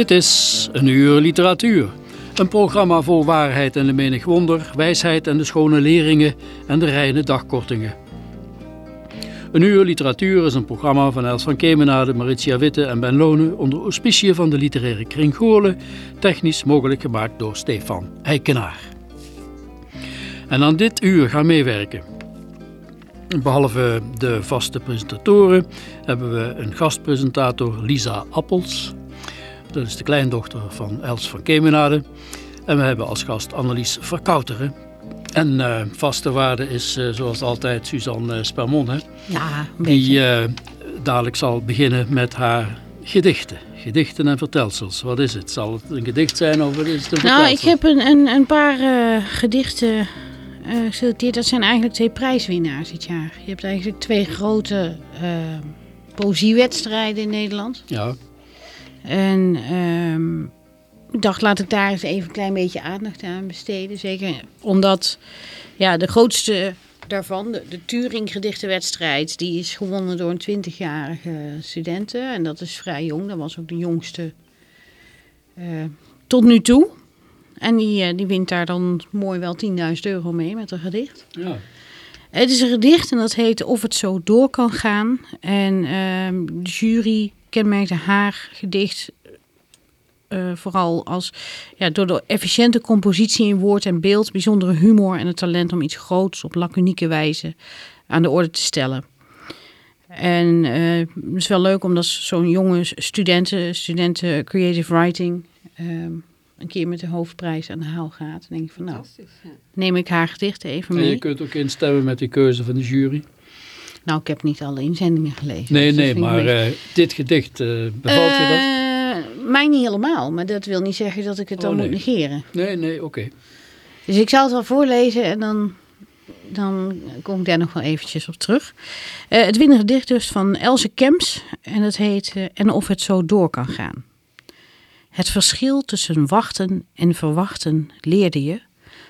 Dit is een uur literatuur. Een programma vol waarheid en de menig wonder, wijsheid en de schone leringen en de reine dagkortingen. Een uur literatuur is een programma van Els van Kemenade, Maritia Witte en Ben Lonen onder auspiciën van de literaire kring Goorlen, technisch mogelijk gemaakt door Stefan Eikenaar. En aan dit uur gaan meewerken. Behalve de vaste presentatoren hebben we een gastpresentator Lisa Appels. Dat is de kleindochter van Els van Kemenade. En we hebben als gast Annelies Verkouteren. En eh, vaste waarde is eh, zoals altijd Suzanne uh, Spermon? Ja, die eh, dadelijk zal beginnen met haar gedichten. Gedichten en vertelsels. Wat is het? Zal het een gedicht zijn of is het een nou, ik heb een, een, een paar eh, gedichten eh, geselecteerd. Dat zijn eigenlijk twee prijswinnaars dit jaar. Je hebt eigenlijk twee grote eh, poëziewedstrijden in Nederland. Ja, En ehm, ik dacht, laat ik daar eens even een klein beetje aandacht aan besteden. Zeker omdat ja, de grootste daarvan, de, de Turing gedichtenwedstrijd, die is gewonnen door een 20-jarige studenten. En dat is vrij jong, dat was ook de jongste eh, tot nu toe. En die, eh, die wint daar dan mooi wel 10.000 euro mee met een gedicht. ja. Het is een gedicht en dat heet Of het zo door kan gaan. En ehm, de jury kenmerkte haar gedicht eh, vooral als ja, door de efficiënte compositie in woord en beeld, bijzondere humor en het talent om iets groots op laconieke wijze aan de orde te stellen. En eh, het is wel leuk omdat zo'n jonge studenten, studenten creative writing, ehm, een keer met de hoofdprijs aan de haal gaat. Dan denk ik van nou, neem ik haar gedicht even En mee. je kunt ook instemmen met die keuze van de jury. Nou, ik heb niet alle inzendingen gelezen. Nee, dus nee, maar eh, dit gedicht, eh, bevalt je dat? Eh, mij niet helemaal, maar dat wil niet zeggen dat ik het dan Oh, nee. moet negeren. Nee, nee, oké. Dus ik zal het wel voorlezen en dan, dan kom ik daar nog wel eventjes op terug. Eh, het winnende gedicht dus van Else Kemps en het heet En of het zo door kan gaan. Het verschil tussen wachten en verwachten leerde je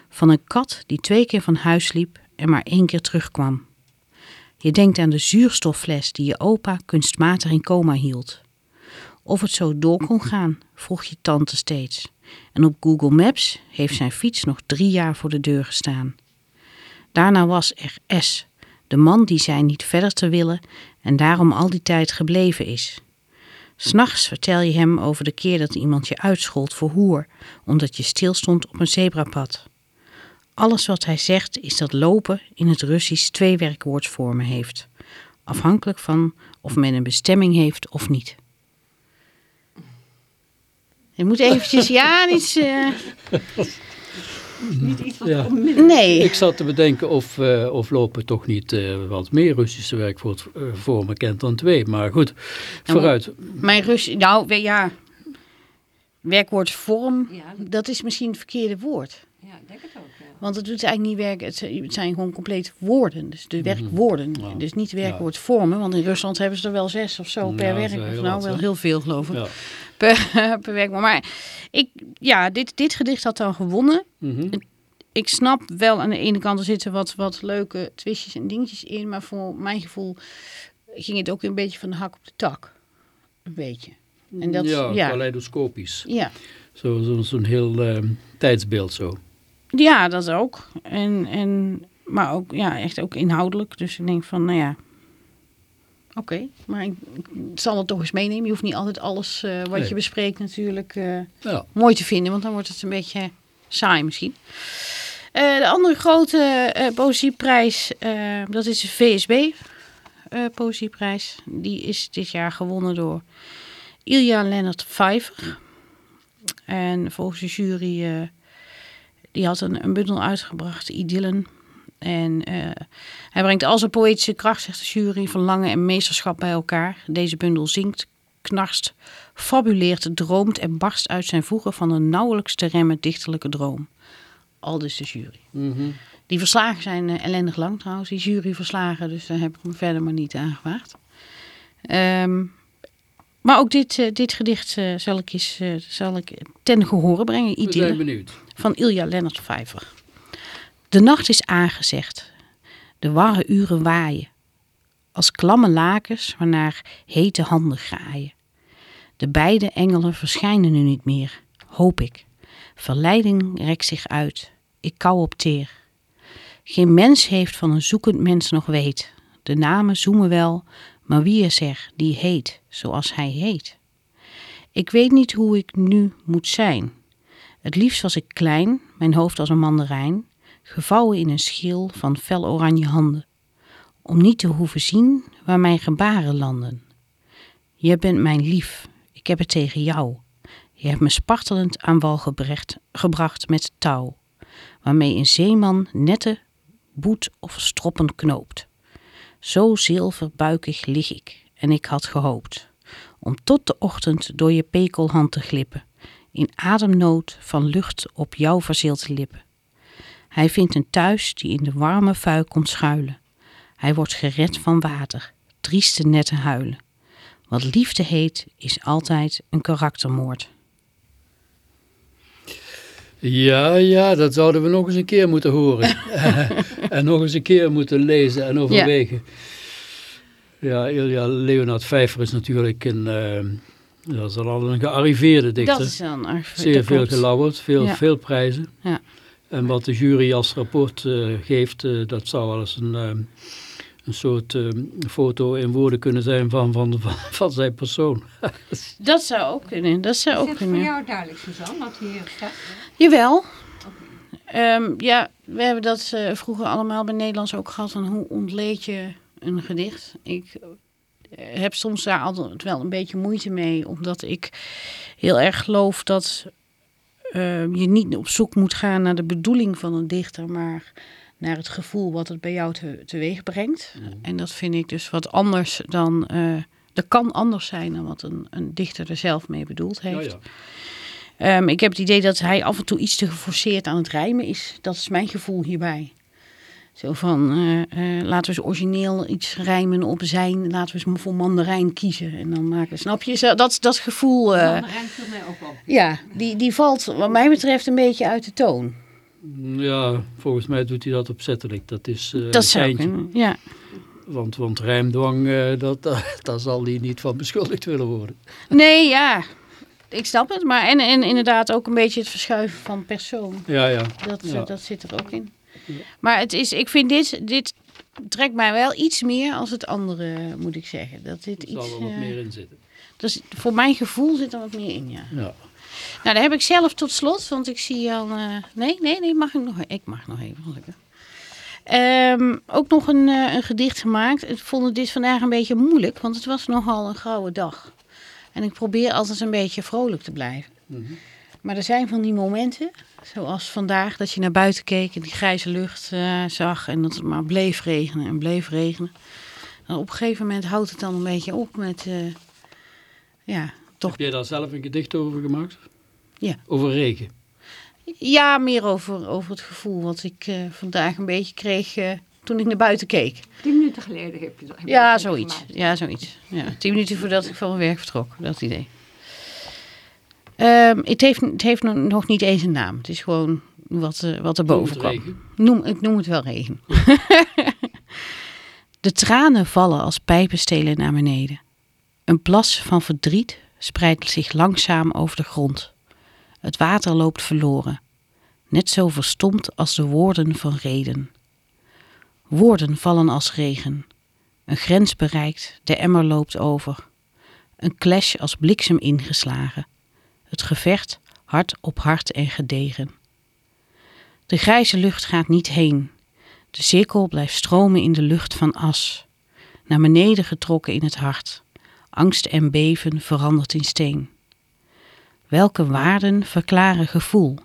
van een kat die twee keer van huis liep en maar één keer terugkwam. Je denkt aan de zuurstoffles die je opa kunstmatig in coma hield. Of het zo door kon gaan, vroeg je tante steeds. En op Google Maps heeft zijn fiets nog drie jaar voor de deur gestaan. Daarna was er S, de man die zei niet verder te willen en daarom al die tijd gebleven is. S'nachts vertel je hem over de keer dat iemand je uitschold voor hoer, omdat je stilstond op een zebrapad. Alles wat hij zegt is dat lopen in het Russisch twee werkwoordsvormen heeft, afhankelijk van of men een bestemming heeft of niet. Je moet eventjes, ja, niet... eh, Ja. nee. Ik zat te bedenken of, eh, of lopen toch niet eh, wat meer Russische werkvormen kent dan twee. Maar goed, vooruit. Mijn Rus, nou we- ja, werkwoord vorm, Ja, dat is misschien het verkeerde woord. ja, ik denk het ook. Want het doet eigenlijk niet werken, het zijn- gewoon compleet woorden, dus de werkwoorden. Ja. Dus niet werkwoord vormen, want in Rusland hebben ze er wel zes of zo per Ja, werk. nou, wat, wel heel veel geloof ik, Ja. per, per werk. Maar ik, ja, dit, dit gedicht had dan gewonnen. Mhm. Ik snap wel aan de ene kant, er zitten wat, wat leuke twistjes en dingetjes in, maar voor mijn gevoel ging het ook een beetje van de hak op de tak. Een beetje. En dat, ja, ja. kaleidoscopisch. Ja. Zo'n zo, zo'n heel ehm, tijdsbeeld zo. Ja, dat ook. En, en, maar ook, ja, echt ook inhoudelijk. Dus ik denk van, nou ja, oké. maar ik, ik zal het toch eens meenemen. Je hoeft niet altijd alles eh, wat Nee. je bespreekt natuurlijk eh, Ja. mooi te vinden. Want dan wordt het een beetje saai misschien. Eh, de andere grote eh poëzieprijs, eh, dat is de VSB eh, poëzieprijs. Die is dit jaar gewonnen door Ilja Lennart Vijver. En volgens de jury, eh, die had een, een bundel uitgebracht, Idyllen. En eh, hij brengt al zijn poëtische kracht, zegt de jury, verlangen en meesterschap bij elkaar. Deze bundel zingt, knarst, fabuleert, droomt en barst uit zijn voegen van een nauwelijks te remmen dichterlijke droom. Al dus de jury. Mhm. Die verslagen zijn eh, ellendig lang trouwens, die juryverslagen, dus daar heb ik me verder maar niet aan gewaagd. Ehm, maar ook dit, eh, dit gedicht zal, ik eens, zal ik ten gehore brengen, We zijn benieuwd. Van Ilja Lennart Vijver. De nacht is aangezegd, de warre uren waaien, als klamme lakens waarnaar hete handen graaien. De beide engelen verschijnen nu niet meer, hoop ik. Verleiding rekt zich uit, ik kou op teer. Geen mens heeft van een zoekend mens nog weet. De namen zoemen wel, maar wie is er die heet zoals hij heet? Ik weet niet hoe ik nu moet zijn. Het liefst was ik klein, mijn hoofd als een mandarijn, gevouwen in een schil van fel oranje handen, om niet te hoeven zien waar mijn gebaren landen. Je bent mijn lief, ik heb het tegen jou. Je hebt me spartelend aan wal gebrecht, gebracht met touw, waarmee een zeeman nette boet of stroppen knoopt. Zo zilverbuikig lig ik, en ik had gehoopt om tot de ochtend door je pekelhand te glippen, in ademnood van lucht op jouw verzilte lippen. Hij vindt een thuis die in de warme fuik komt schuilen. Hij wordt gered van water, trieste nette huilen. Wat liefde heet, is altijd een karaktermoord. Ja, ja, dat zouden we nog eens een keer moeten horen. en nog eens een keer moeten lezen en overwegen. Ja, Ilja Leonard Vijver is natuurlijk een, eh, dat is al een gearriveerde dichter. Dat is dan erg- Zeer veel gelauwerd, veel, Ja. veel prijzen. Ja. En wat de jury als rapport eh, geeft, eh, dat zou wel eens een, eh, een soort eh, foto in woorden kunnen zijn van, van, van, van zijn persoon. Dat zou ook kunnen. Dat zou Is ook het voor kunnen. jou duidelijk, Suzanne, wat hier staat? Jawel. Ehm, ja, we hebben dat eh, vroeger allemaal bij Nederlands ook gehad. Van hoe ontleed je een gedicht? Ik heb soms daar altijd wel een beetje moeite mee. Omdat ik heel erg geloof dat ehm, je niet op zoek moet gaan naar de bedoeling van een dichter. Maar naar het gevoel wat het bij jou te, teweeg brengt. En dat vind ik dus wat anders dan... eh dat kan anders zijn dan wat een, een dichter er zelf mee bedoeld heeft. Ja, ja. Ehm, ik heb het idee dat hij af en toe iets te geforceerd aan het rijmen is. Dat is mijn gevoel hierbij. Zo van, eh, eh, laten we eens origineel iets rijmen op zijn. Laten we eens voor mandarijn kiezen. En dan maken, snap je? Zo, dat, dat gevoel, eh, Mandarijn viel mij ook op. ja, die, die valt wat mij betreft een beetje uit de toon. Ja, volgens mij doet hij dat opzettelijk. Dat is eh dat een zou kunnen, ja. Want, want rijmdwang, eh, dat, daar zal hij niet van beschuldigd willen worden. Nee, ja, ik snap het. Maar en, en inderdaad ook een beetje het verschuiven van persoon. Ja, ja. Dat, Ja. dat zit er ook in. Maar het is, ik vind dit, dit trekt mij wel iets meer als het andere, moet ik zeggen. Dat dit Er zal iets, wel wat eh, meer in zitten. dus voor mijn gevoel zit er wat meer in, ja. Ja. Nou, daar heb ik zelf tot slot, want ik zie al... eh, nee, nee, nee, mag ik nog, ik mag nog even. gelukkig. Ehm, ook nog een, eh, een gedicht gemaakt. Ik vond dit vandaag een beetje moeilijk, want het was nogal een grauwe dag. En ik probeer altijd een beetje vrolijk te blijven. Mhm. Maar er zijn van die momenten, zoals vandaag, dat je naar buiten keek en die grijze lucht eh, zag en dat het maar bleef regenen en bleef regenen. En op een gegeven moment houdt het dan een beetje op met, eh, ja, toch, Heb jij daar zelf een gedicht over gemaakt? Ja. Over regen? ja, meer over, over het gevoel wat ik eh, vandaag een beetje kreeg toen ik naar buiten keek. Tien minuten geleden heb je dat. Ja, zoiets. gemaakt. Ja, zoiets. Ja, tien minuten voordat ik van mijn werk vertrok, dat idee. Ehm, het heeft, het heeft nog- niet eens een naam. Het is gewoon wat, eh, wat er boven kwam. regen? Noem, ik noem het wel regen. De tranen vallen als pijpenstelen naar beneden. Een plas van verdriet spreidt zich langzaam over de grond. Het water loopt verloren, net zo verstomd als de woorden van reden. Woorden vallen als regen. Een grens bereikt, de emmer loopt over. Een clash als bliksem ingeslagen. Het gevecht hard op hart en gedegen. De grijze lucht gaat niet heen. De cirkel blijft stromen in de lucht van as. Naar beneden getrokken in het hart. Angst en beven verandert in steen. Welke waarden verklaren gevoel?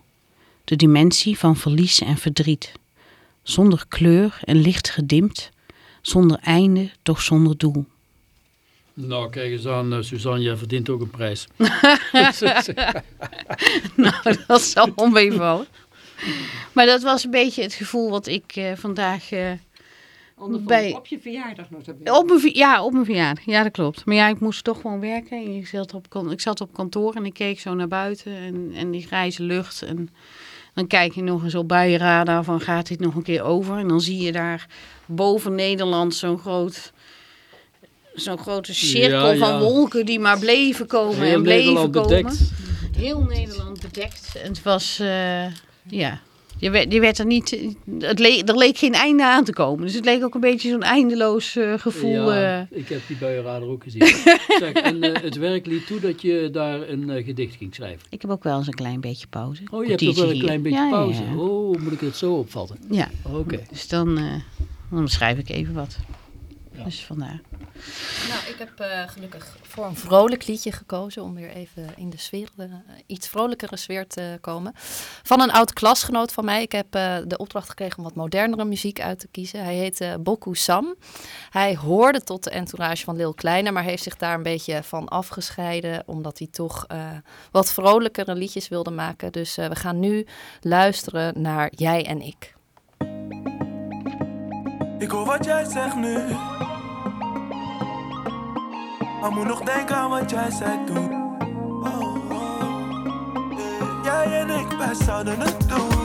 De dimensie van verlies en verdriet. Zonder kleur en licht gedimd, zonder einde, toch zonder doel. Nou, kijk eens aan, uh, Suzanne, jij verdient ook een prijs. nou, dat zal onmeevallen. Maar dat was een beetje het gevoel wat ik uh, vandaag... Uh, bij... Op je verjaardag nog op mijn, Ja, op mijn verjaardag. Ja, dat klopt. Maar ja, ik moest toch gewoon werken. Ik zat op, ik zat op kantoor en ik keek zo naar buiten en, en die grijze lucht. En dan kijk je nog eens op buienradar van gaat dit nog een keer over. En dan zie je daar boven Nederland zo'n groot zo'n grote cirkel ja, van wolken die maar bleven komen Heel en bleven Nederland komen. Bedekt. Heel Nederland bedekt. En het was, uh, ja, je werd, je werd er niet, het leek, er leek geen einde aan te komen. Dus het leek ook een beetje zo'n eindeloos uh, gevoel. Ja, uh... ik heb die buienradar ook gezien. zeg, en het werk liet toe dat je daar een gedicht ging schrijven. Ik heb ook wel eens een klein beetje pauze. Oh, je hebt ook wel een klein beetje ja, pauze. Oh, moet ik het zo opvatten? Ja. Oké. Dus dan, dan schrijf ik even wat. Dus vandaar. Nou, ik heb uh, gelukkig voor een vrolijk liedje gekozen om weer even in de sfeer, uh, iets vrolijkere sfeer te komen. Van een oud klasgenoot van mij. Ik heb uh, de opdracht gekregen om wat modernere muziek uit te kiezen. Hij heet Boku Sam. Hij hoorde tot de entourage van Lil Kleine, maar heeft zich daar een beetje van afgescheiden, omdat hij toch wat vrolijkere liedjes wilde maken. Dus we gaan nu luisteren naar Jij en ik. Ik hoor wat jij zegt nu. Maar moet nog denken aan wat jij zei toen. Oh, oh. Jij en ik, wij zouden het doen.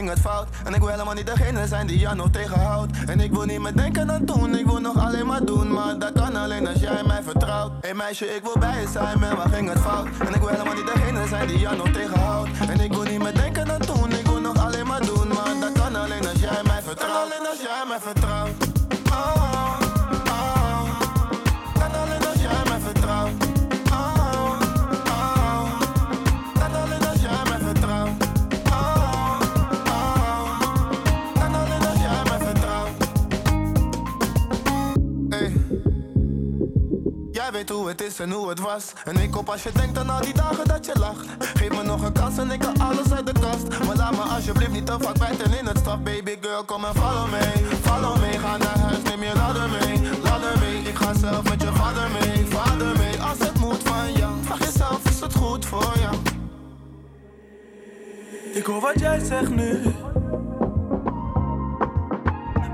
Ging het fout? En ik wil helemaal niet degene zijn die jou nog tegenhoudt. En ik wil niet meer denken aan toen, ik wil nog alleen maar doen. Maar dat kan alleen als jij mij vertrouwt. Hey meisje, ik wil bij je zijn, maar ging het fout? En ik wil helemaal niet degene zijn die jou nog tegenhoudt. En ik wil niet meer denken aan toen, ik wil nog alleen maar doen. Maar dat kan alleen als jij mij vertrouwt. Alleen als jij mij vertrouwt. Weet hoe het is en hoe het was. En ik hoop als je denkt aan al die dagen dat je lacht. Geef me nog een kans en ik haal alles uit de kast. Maar laat me alsjeblieft niet te vaak bijten in het stad. Baby girl, kom en follow me. Follow me, ga naar huis, neem je ladder mee. Ladder mee, ik ga zelf met je vader mee. Vader mee, als het moet van jou. Vraag jezelf, is het goed voor jou? Ik hoor wat jij zegt nu.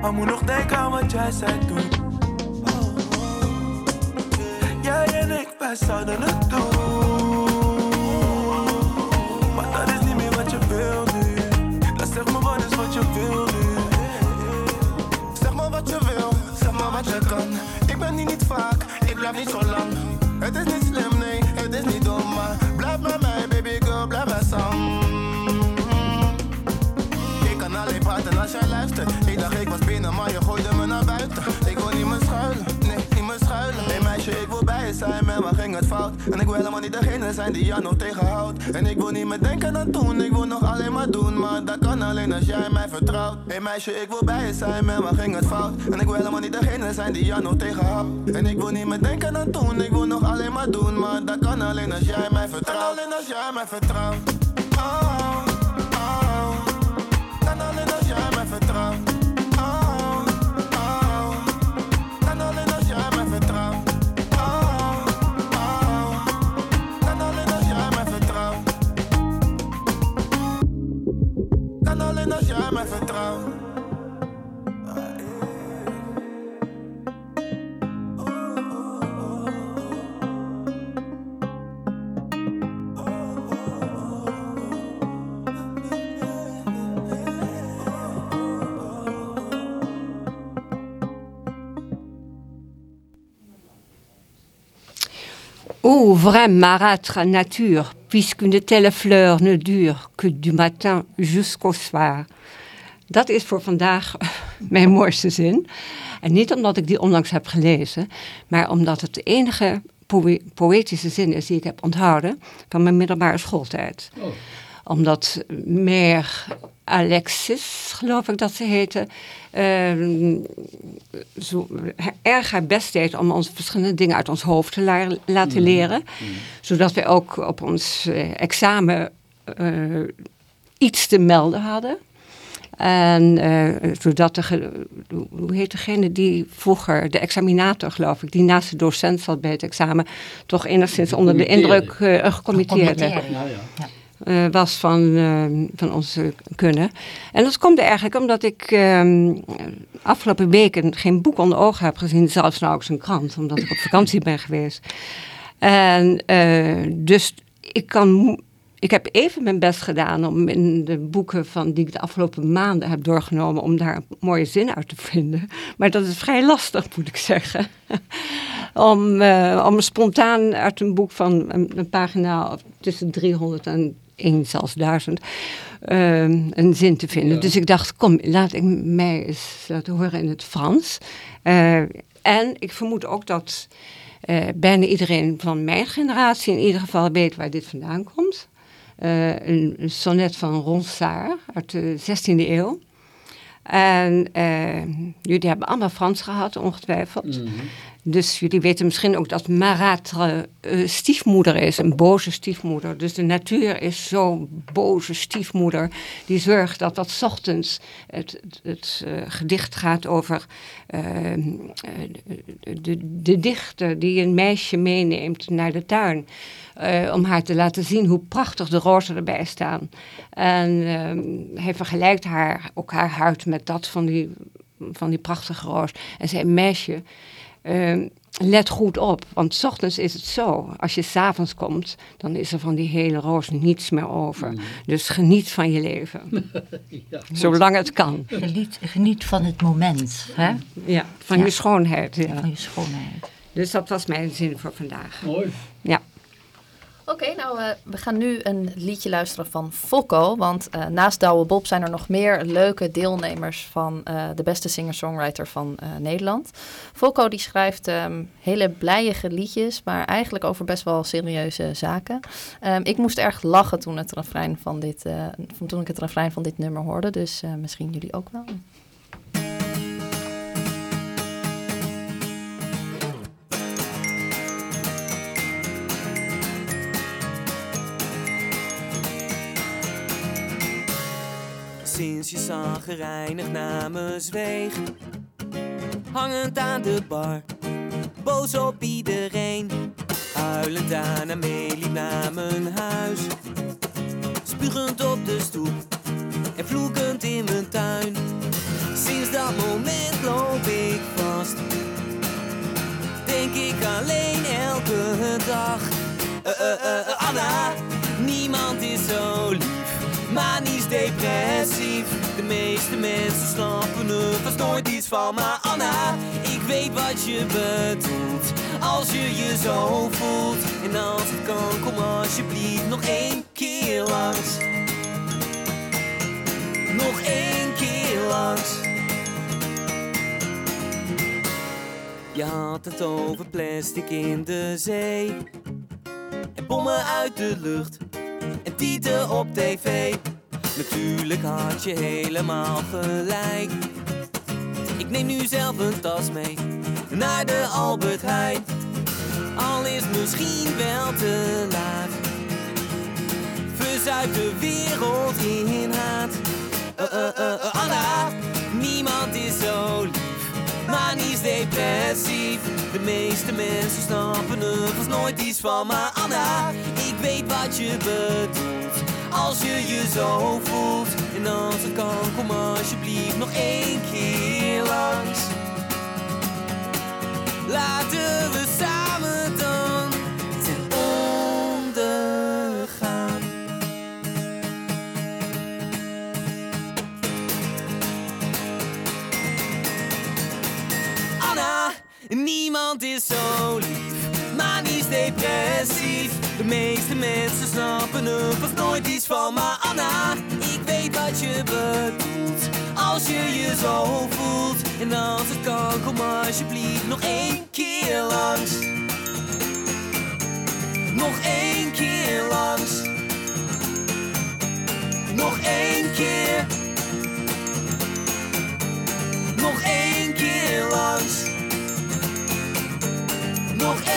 Maar moet nog denken aan wat jij zei toen. Jij en ik, wij zouden het doen. Maar dat is niet meer wat je wil nu. Dan zeg me wat is wat je wil nu. Zeg maar wat je wil, zeg maar wat je kan. Ik ben hier niet vaak, ik blijf niet zo lang. Het is niet slim, nee, het is niet dom, maar blijf bij mij, baby girl, blijf bij Sam. Ik kan alleen praten als jij luistert. Ik dacht ik was zijn, waar ging het fout? En ik wil helemaal niet degene zijn die jou nog tegenhoudt. En ik wil niet meer denken aan toen, ik wil nog alleen maar doen. Maar dat kan alleen als jij mij vertrouwt. Hey meisje, ik wil bij je zijn, maar ging het fout? En ik wil helemaal niet degene zijn die jou nog tegenhoudt. En ik wil niet meer denken aan toen, ik wil nog alleen maar doen. Maar dat kan alleen als jij mij vertrouwt. Alleen als jij mij vertrouwt. Oh, vraie marâtre nature, puisqu'une telle fleur ne dure que du matin jusqu'au soir. Dat is voor vandaag mijn mooiste zin. En niet omdat ik die onlangs heb gelezen, maar omdat het de enige poëtische zin is die ik heb onthouden van mijn middelbare schooltijd. Oh. Omdat meer Alexis, geloof ik dat ze heette, uh, zo erg haar best deed om ons verschillende dingen uit ons hoofd te laten mm. leren. Mm. Zodat wij ook op ons uh, examen uh, iets te melden hadden. En uh, zodat de, hoe heet degene die vroeger, de examinator geloof ik, die naast de docent zat bij het examen, toch enigszins onder de indruk uh, gecommitteerde. Ja, ja. Uh, was van, uh, van onze kunnen. En dat komt eigenlijk omdat ik uh, afgelopen weken geen boek onder ogen heb gezien, zelfs nauwelijks een krant, omdat ik op vakantie ben geweest. En dus ik kan ik heb even mijn best gedaan om in de boeken van, die ik de afgelopen maanden heb doorgenomen, om daar een mooie zin uit te vinden. Maar dat is vrij lastig, moet ik zeggen. om, om spontaan uit een boek van een, pagina tussen 300 en 1, zelfs 1000, uh, een zin te vinden. Dus ik dacht, kom, laat ik mij eens laten horen in het Frans. Uh, en ik vermoed ook dat uh, bijna iedereen van mijn generatie in ieder geval weet waar dit vandaan komt. Uh, een, sonnet van Ronsard uit de 16e eeuw. En uh, jullie hebben allemaal Frans gehad, ongetwijfeld. Mm -hmm. Dus jullie weten misschien ook dat Maratre uh, stiefmoeder is, een boze stiefmoeder. Dus de natuur is zo'n boze stiefmoeder. Die zorgt dat dat ochtends het, het, uh, gedicht gaat over uh, de, de dichter die een meisje meeneemt naar de tuin. om haar te laten zien hoe prachtig de rozen erbij staan. En ehm, hij vergelijkt haar, ook haar huid met dat van die, van die prachtige roos. En zei, meisje... Uh, let goed op, want s ochtends is het zo. Als je s'avonds komt, dan is er van die hele roos niets meer over. Mm. Dus geniet van je leven. ja, Zolang het kan. Geniet, geniet van het moment. Hè? Ja, van je schoonheid. Ja. Van je schoonheid. Dus dat was mijn zin voor vandaag. Mooi. Oké, nou, uh, we gaan nu een liedje luisteren van Fokko. Want uh, naast Douwe Bob zijn er nog meer leuke deelnemers van uh, de beste singer-songwriter van Nederland. Fokko die schrijft um, hele blijige liedjes, maar eigenlijk over best wel serieuze zaken. Um, ik moest erg lachen toen, het refrein van dit, toen ik het refrein van dit nummer hoorde. Dus misschien jullie ook wel. Sinds je zagrijnig naar me zweeg. Hangend aan de bar Boos op iedereen. Huilend aan en meeliep naar mijn huis. Spugend op de stoep En vloekend in mijn tuin. Sinds dat moment loop ik vast. Denk ik alleen elke dag. Uh, Anna, niemand is zo lief manisch depressief. Meeste mensen snappen er vast nooit iets van. Maar Anna, ik weet wat je bedoelt. Als je je zo voelt. En als het kan, kom alsjeblieft nog één keer langs. Nog één keer langs. Je had het over plastic in de zee. En bommen uit de lucht en tieten op tv. Natuurlijk had je helemaal gelijk. Ik neem nu zelf een tas mee naar de Albert Heijn. Al is misschien wel te laat. Verzuip de wereld in haat. Uh, uh, uh, Anna, niemand is zo lief, maar niet depressief. De meeste mensen snappen er vast nooit iets van. Maar Anna, ik weet wat je bedoelt. Als je je zo voelt. En als het kan, kom alsjeblieft nog één keer langs. Laten we samen dan ten onder gaan. Anna, niemand is zo lief manisch depressief. De meeste mensen snappen er vast nooit iets van, maar Anna, ik weet wat je bedoelt. Als je je zo voelt en als het kan, kom alsjeblieft nog één keer langs. Nog één keer langs. Nog één keer. Nog één keer langs. Nog één keer.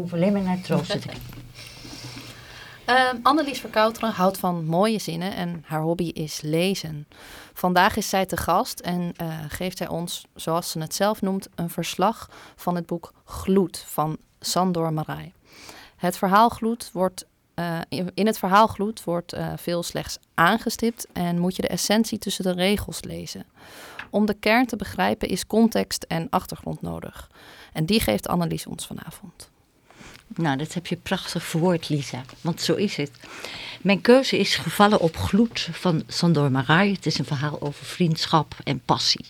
Hoeven alleen maar naar troosten te kijken. Ehm, Annelies Verkouteren houdt van mooie zinnen en haar hobby is lezen. Vandaag is zij te gast en eh, geeft zij ons, zoals ze het zelf noemt, een verslag van het boek Gloed van Sandor Marai. Het verhaal Gloed wordt, eh, in, in het verhaal Gloed wordt eh, veel slechts aangestipt en moet je de essentie tussen de regels lezen. Om de kern te begrijpen is context en achtergrond nodig. En die geeft Annelies ons vanavond. Nou, dat heb je prachtig verwoord, Lisa. Want zo is het. Mijn keuze is gevallen op Gloed van Sandor Marai. Het is een verhaal over vriendschap en passie.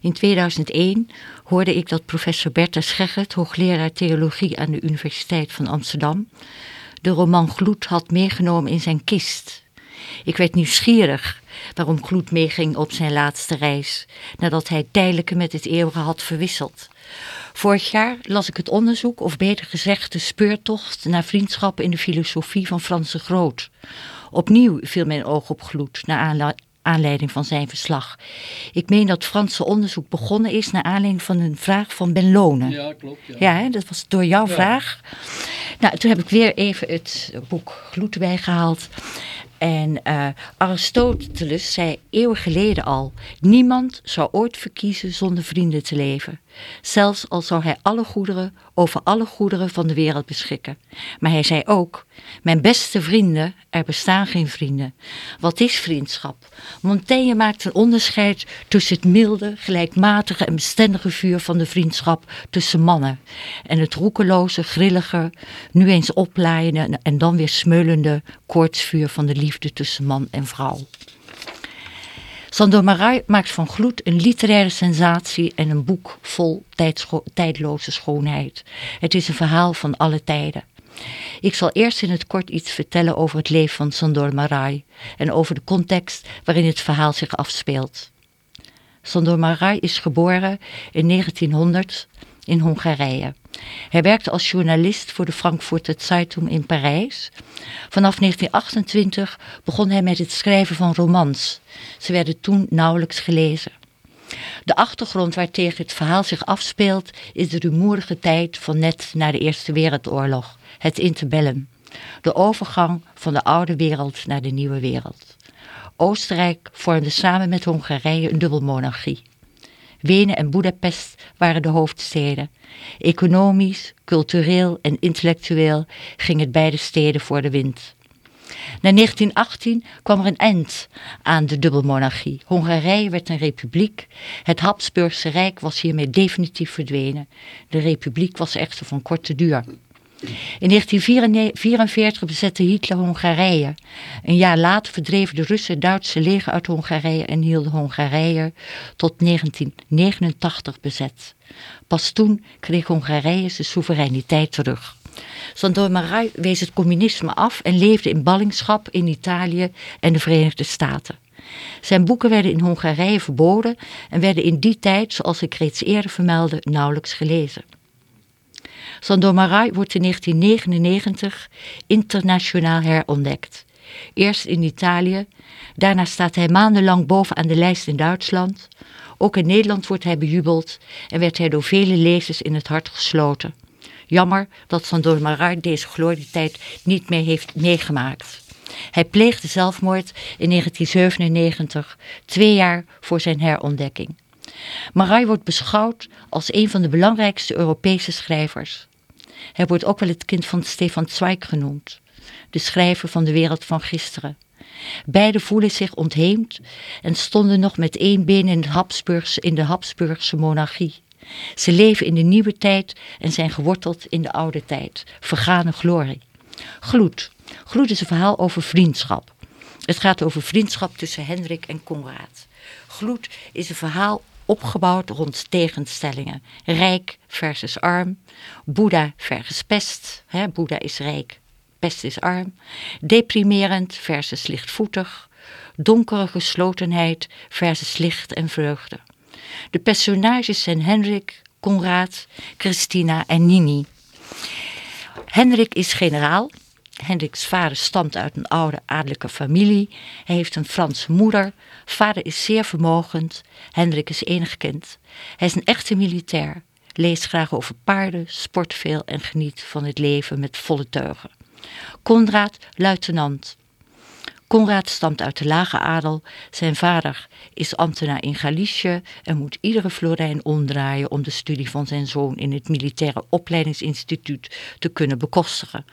In 2001 hoorde ik dat professor Bertha Scheggert, hoogleraar theologie aan de Universiteit van Amsterdam, de roman Gloed had meegenomen in zijn kist. Ik werd nieuwsgierig waarom Gloed meeging op zijn laatste reis, nadat hij tijdelijke met het eeuwige had verwisseld. Vorig jaar las ik het onderzoek, of beter gezegd de speurtocht naar vriendschap in de filosofie van Frans de Groot. Opnieuw viel mijn oog op gloed, naar aanla- aanleiding van zijn verslag. Ik meen dat Franse onderzoek begonnen is naar aanleiding van een vraag van Ben Lonen. Ja, klopt. Ja. Ja, hè, dat was door jouw Ja. vraag. Nou, toen heb ik weer even het boek Gloed erbij gehaald. En eh, Aristoteles zei eeuwen geleden al: niemand zou ooit verkiezen zonder vrienden te leven. Zelfs al zou hij alle goederen over alle goederen van de wereld beschikken. Maar hij zei ook: Mijn beste vrienden, er bestaan geen vrienden. Wat is vriendschap? Montaigne maakt een onderscheid tussen het milde, gelijkmatige en bestendige vuur van de vriendschap tussen mannen en het roekeloze, grillige, nu eens oplaaiende en dan weer smeulende koortsvuur van de liefde tussen man en vrouw. Sandor Marai maakt van Gloed een literaire sensatie en een boek vol tijdloze schoonheid. Het is een verhaal van alle tijden. Ik zal eerst in het kort iets vertellen over het leven van Sandor Marai en over de context waarin het verhaal zich afspeelt. Sandor Marai is geboren in 1900 in Hongarije. Hij werkte als journalist voor de Frankfurter Zeitung in Parijs. Vanaf 1928 begon hij met het schrijven van romans. Ze werden toen nauwelijks gelezen. De achtergrond waartegen het verhaal zich afspeelt is de rumoerige tijd van net na de Eerste Wereldoorlog, het interbellum. De overgang van de oude wereld naar de nieuwe wereld. Oostenrijk vormde samen met Hongarije een dubbelmonarchie. Wenen en Budapest waren de hoofdsteden. Economisch, cultureel en intellectueel ging het beide steden voor de wind. Na 1918 kwam er een eind aan de dubbelmonarchie. Hongarije werd een republiek. Het Habsburgse Rijk was hiermee definitief verdwenen. De republiek was echter van korte duur. In 1944 bezette Hitler Hongarije. Een jaar later verdreven de Russen het Duitse leger uit Hongarije en hielden Hongarije tot 1989 bezet. Pas toen kreeg Hongarije zijn soevereiniteit terug. Sandor Marai wees het communisme af en leefde in ballingschap in Italië en de Verenigde Staten. Zijn boeken werden in Hongarije verboden en werden in die tijd, zoals ik reeds eerder vermeldde, nauwelijks gelezen. Sandor Marai wordt in 1999 internationaal herontdekt. Eerst in Italië, daarna staat hij maandenlang bovenaan de lijst in Duitsland. Ook in Nederland wordt hij bejubeld en werd hij door vele lezers in het hart gesloten. Jammer dat Sandor Marai deze glorietijd niet meer heeft meegemaakt. Hij pleegde zelfmoord in 1997, twee jaar voor zijn herontdekking. Marai wordt beschouwd als een van de belangrijkste Europese schrijvers. Hij wordt ook wel het kind van Stefan Zweig genoemd, de schrijver van de wereld van gisteren. Beiden voelen zich ontheemd en stonden nog met één been in, in de Habsburgse monarchie. Ze leven in de nieuwe tijd en zijn geworteld in de oude tijd. Vergane glorie. Gloed. Gloed is een verhaal over vriendschap. Het gaat over vriendschap tussen Hendrik en Conrad. Gloed is een verhaal opgebouwd rond tegenstellingen. Rijk versus arm, Boeddha versus pest, hè, Boeddha is rijk, pest is arm, deprimerend versus lichtvoetig, donkere geslotenheid versus licht en vreugde. De personages zijn Hendrik, Conrad, Christina en Nini. Hendrik is generaal. Hendriks vader stamt uit een oude adellijke familie. Hij heeft een Franse moeder. Vader is zeer vermogend. Hendrik is enig kind. Hij is een echte militair. Leest graag over paarden, sport veel en geniet van het leven met volle teugen. Konrad, luitenant. Konrad stamt uit de lage adel. Zijn vader is ambtenaar in Galicië en moet iedere florijn omdraaien om de studie van zijn zoon in het militaire opleidingsinstituut te kunnen bekostigen.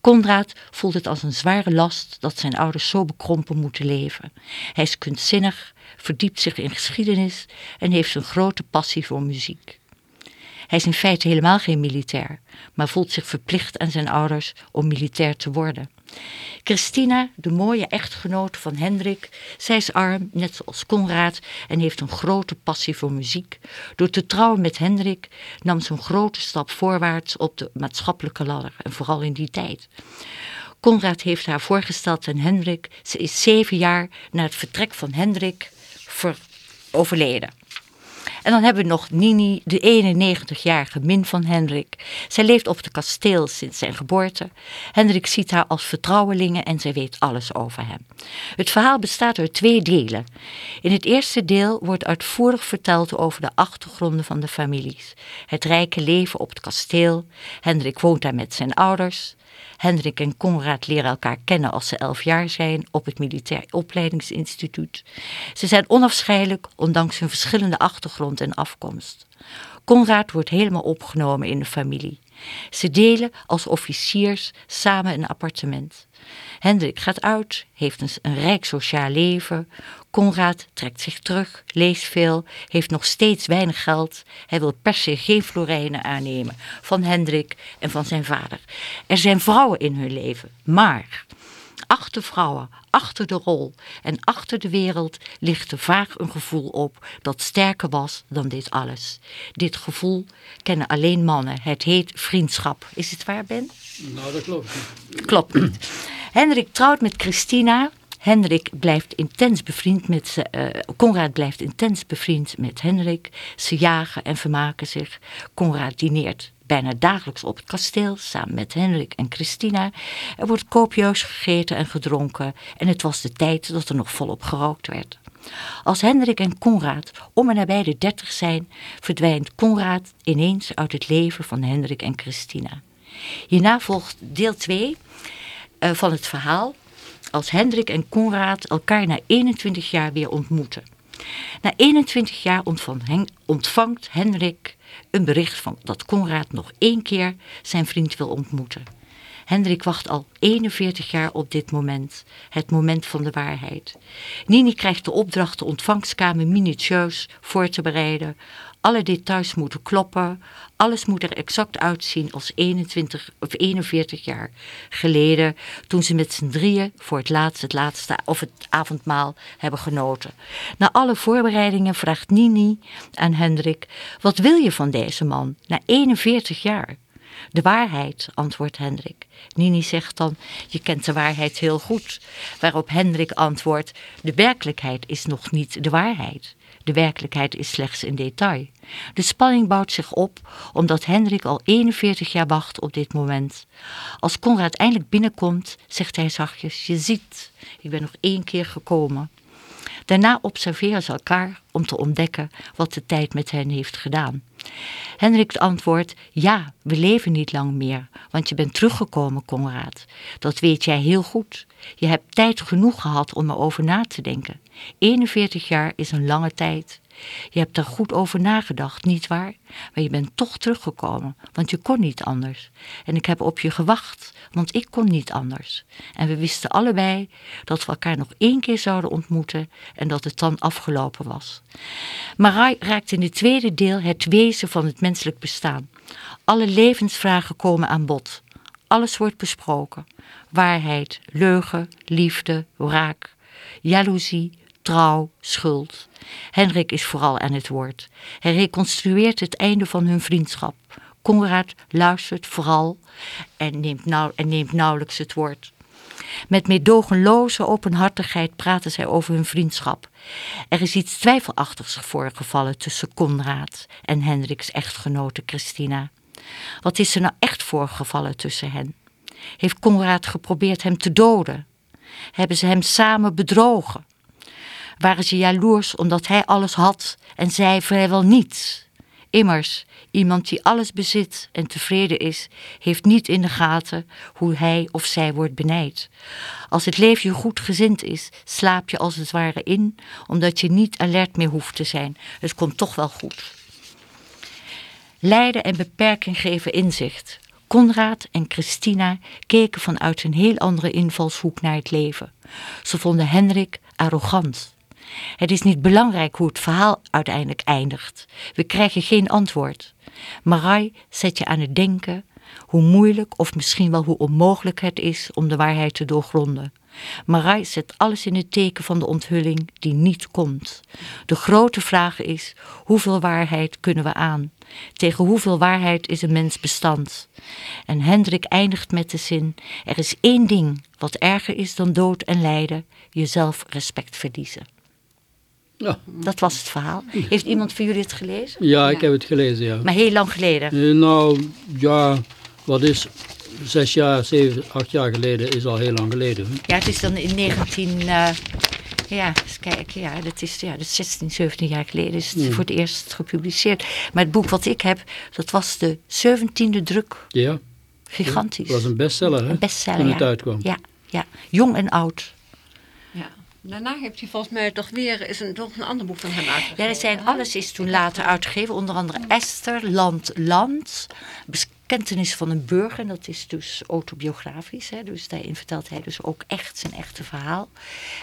Konrad voelt het als een zware last dat zijn ouders zo bekrompen moeten leven. Hij is kunstzinnig, verdiept zich in geschiedenis en heeft een grote passie voor muziek. Hij is in feite helemaal geen militair, maar voelt zich verplicht aan zijn ouders om militair te worden. Christina, de mooie echtgenoot van Hendrik, zij is arm, net zoals Conrad, en heeft een grote passie voor muziek. Door te trouwen met Hendrik nam ze een grote stap voorwaarts op de maatschappelijke ladder, en vooral in die tijd. Conrad heeft haar voorgesteld aan Hendrik. Ze is zeven jaar na het vertrek van Hendrik overleden. En dan hebben we nog Nini, de 91-jarige min van Hendrik. Zij leeft op het kasteel sinds zijn geboorte. Hendrik ziet haar als vertrouwelinge en zij weet alles over hem. Het verhaal bestaat uit twee delen. In het eerste deel wordt uitvoerig verteld over de achtergronden van de families. Het rijke leven op het kasteel. Hendrik woont daar met zijn ouders. Hendrik en Conrad leren elkaar kennen als ze elf jaar zijn op het Militair Opleidingsinstituut. Ze zijn onafscheidelijk, ondanks hun verschillende achtergrond en afkomst. Conrad wordt helemaal opgenomen in de familie. Ze delen als officiers samen een appartement. Hendrik gaat uit, heeft een, een rijk sociaal leven. Conrad trekt zich terug, leest veel, heeft nog steeds weinig geld. Hij wil per se geen florijnen aannemen van Hendrik en van zijn vader. Er zijn vrouwen in hun leven, maar achter vrouwen, achter de rol en achter de wereld ligt er vaak een gevoel op dat sterker was dan dit alles. Dit gevoel kennen alleen mannen. Het heet vriendschap. Is het waar, Ben? Nou, dat klopt niet. Klopt niet. Hendrik trouwt met Christina. Hendrik blijft intens bevriend met ze. Uh, Conrad blijft intens bevriend met Hendrik. Ze jagen en vermaken zich. Conrad dineert bijna dagelijks op het kasteel samen met Hendrik en Christina. Er wordt kopieus gegeten en gedronken en het was de tijd dat er nog volop gerookt werd. Als Hendrik en Conrad om en nabij de dertig zijn, verdwijnt Conrad ineens uit het leven van Hendrik en Christina. Hierna volgt deel 2 uh, van het verhaal als Hendrik en Conrad elkaar na 21 jaar weer ontmoeten. Na 21 jaar ontvangt Hendrik een bericht van dat Conrad nog één keer zijn vriend wil ontmoeten. Hendrik wacht al 41 jaar op dit moment, het moment van de waarheid. Nini krijgt de opdracht de ontvangstkamer minutieus voor te bereiden, alle details moeten kloppen. Alles moet er exact uitzien als 21 of 41 jaar geleden. Toen ze met z'n drieën voor het laatst het laatste of het avondmaal hebben genoten. Na alle voorbereidingen vraagt Nini aan Hendrik. Wat wil je van deze man na 41 jaar? De waarheid, antwoordt Hendrik. Nini zegt dan, je kent de waarheid heel goed. Waarop Hendrik antwoordt, de werkelijkheid is nog niet de waarheid. De werkelijkheid is slechts een detail. De spanning bouwt zich op omdat Hendrik al 41 jaar wacht op dit moment. Als Conrad eindelijk binnenkomt, zegt hij zachtjes: Je ziet, ik ben nog één keer gekomen. Daarna observeren ze elkaar om te ontdekken wat de tijd met hen heeft gedaan. Hendrik antwoordt, ja, we leven niet lang meer, want je bent teruggekomen, Conrad. Dat weet jij heel goed. Je hebt tijd genoeg gehad om erover na te denken. 41 jaar is een lange tijd. Je hebt er goed over nagedacht, niet waar? Maar je bent toch teruggekomen, want je kon niet anders. En ik heb op je gewacht, want ik kon niet anders. En we wisten allebei dat we elkaar nog één keer zouden ontmoeten en dat het dan afgelopen was. Marai raakt in het tweede deel het wezen van het menselijk bestaan. Alle levensvragen komen aan bod. Alles wordt besproken. Waarheid, leugen, liefde, wraak, jaloezie, trouw, schuld. Hendrik is vooral aan het woord. Hij reconstrueert het einde van hun vriendschap. Conrad luistert vooral en neemt, nauw, en neemt nauwelijks het woord. Met meedogenloze openhartigheid praten zij over hun vriendschap. Er is iets twijfelachtigs voorgevallen tussen Conrad en Hendriks echtgenote Christina. Wat is er nou echt voorgevallen tussen hen? Heeft Conrad geprobeerd hem te doden? Hebben ze hem samen bedrogen? Waren ze jaloers omdat hij alles had en zij vrijwel niets? Immers, iemand die alles bezit en tevreden is, heeft niet in de gaten hoe hij of zij wordt benijd. Als het leven je goed gezind is, slaap je als het ware in, omdat je niet alert meer hoeft te zijn. Het komt toch wel goed. Lijden en beperking geven inzicht. Conrad en Christina keken vanuit een heel andere invalshoek naar het leven. Ze vonden Hendrik arrogant. Het is niet belangrijk hoe het verhaal uiteindelijk eindigt. We krijgen geen antwoord. Marai zet je aan het denken hoe moeilijk of misschien wel hoe onmogelijk het is om de waarheid te doorgronden. Marai zet alles in het teken van de onthulling die niet komt. De grote vraag is, hoeveel waarheid kunnen we aan? Tegen hoeveel waarheid is een mens bestand? En Hendrik eindigt met de zin, er is één ding wat erger is dan dood en lijden, jezelf respect verliezen. Ja. Dat was het verhaal. Heeft iemand van jullie het gelezen? Ja, ik heb het gelezen, ja. Maar heel lang geleden? Eh, nou, ja, wat is zes jaar, zeven, acht jaar geleden is al heel lang geleden. hè? Ja, het is dan in 19... eh, ja, eens kijken. Ja, dat is, ja, dat is 16, 17 jaar geleden is het voor het eerst gepubliceerd. Maar het boek wat ik heb, dat was de 17e druk. Ja. Gigantisch. Het was een bestseller, hè? Een bestseller, Toen het uitkwam. Ja, ja, jong en oud. Daarna heeft hij volgens mij toch weer is een, toch een ander boek van hem uitgegeven. Ja, er zijn, alles is toen later uitgegeven. Onder andere Esther, Land, Land. Bekentenis van een burger. En dat is dus autobiografisch. Hè. Dus daarin vertelt hij dus ook echt zijn echte verhaal.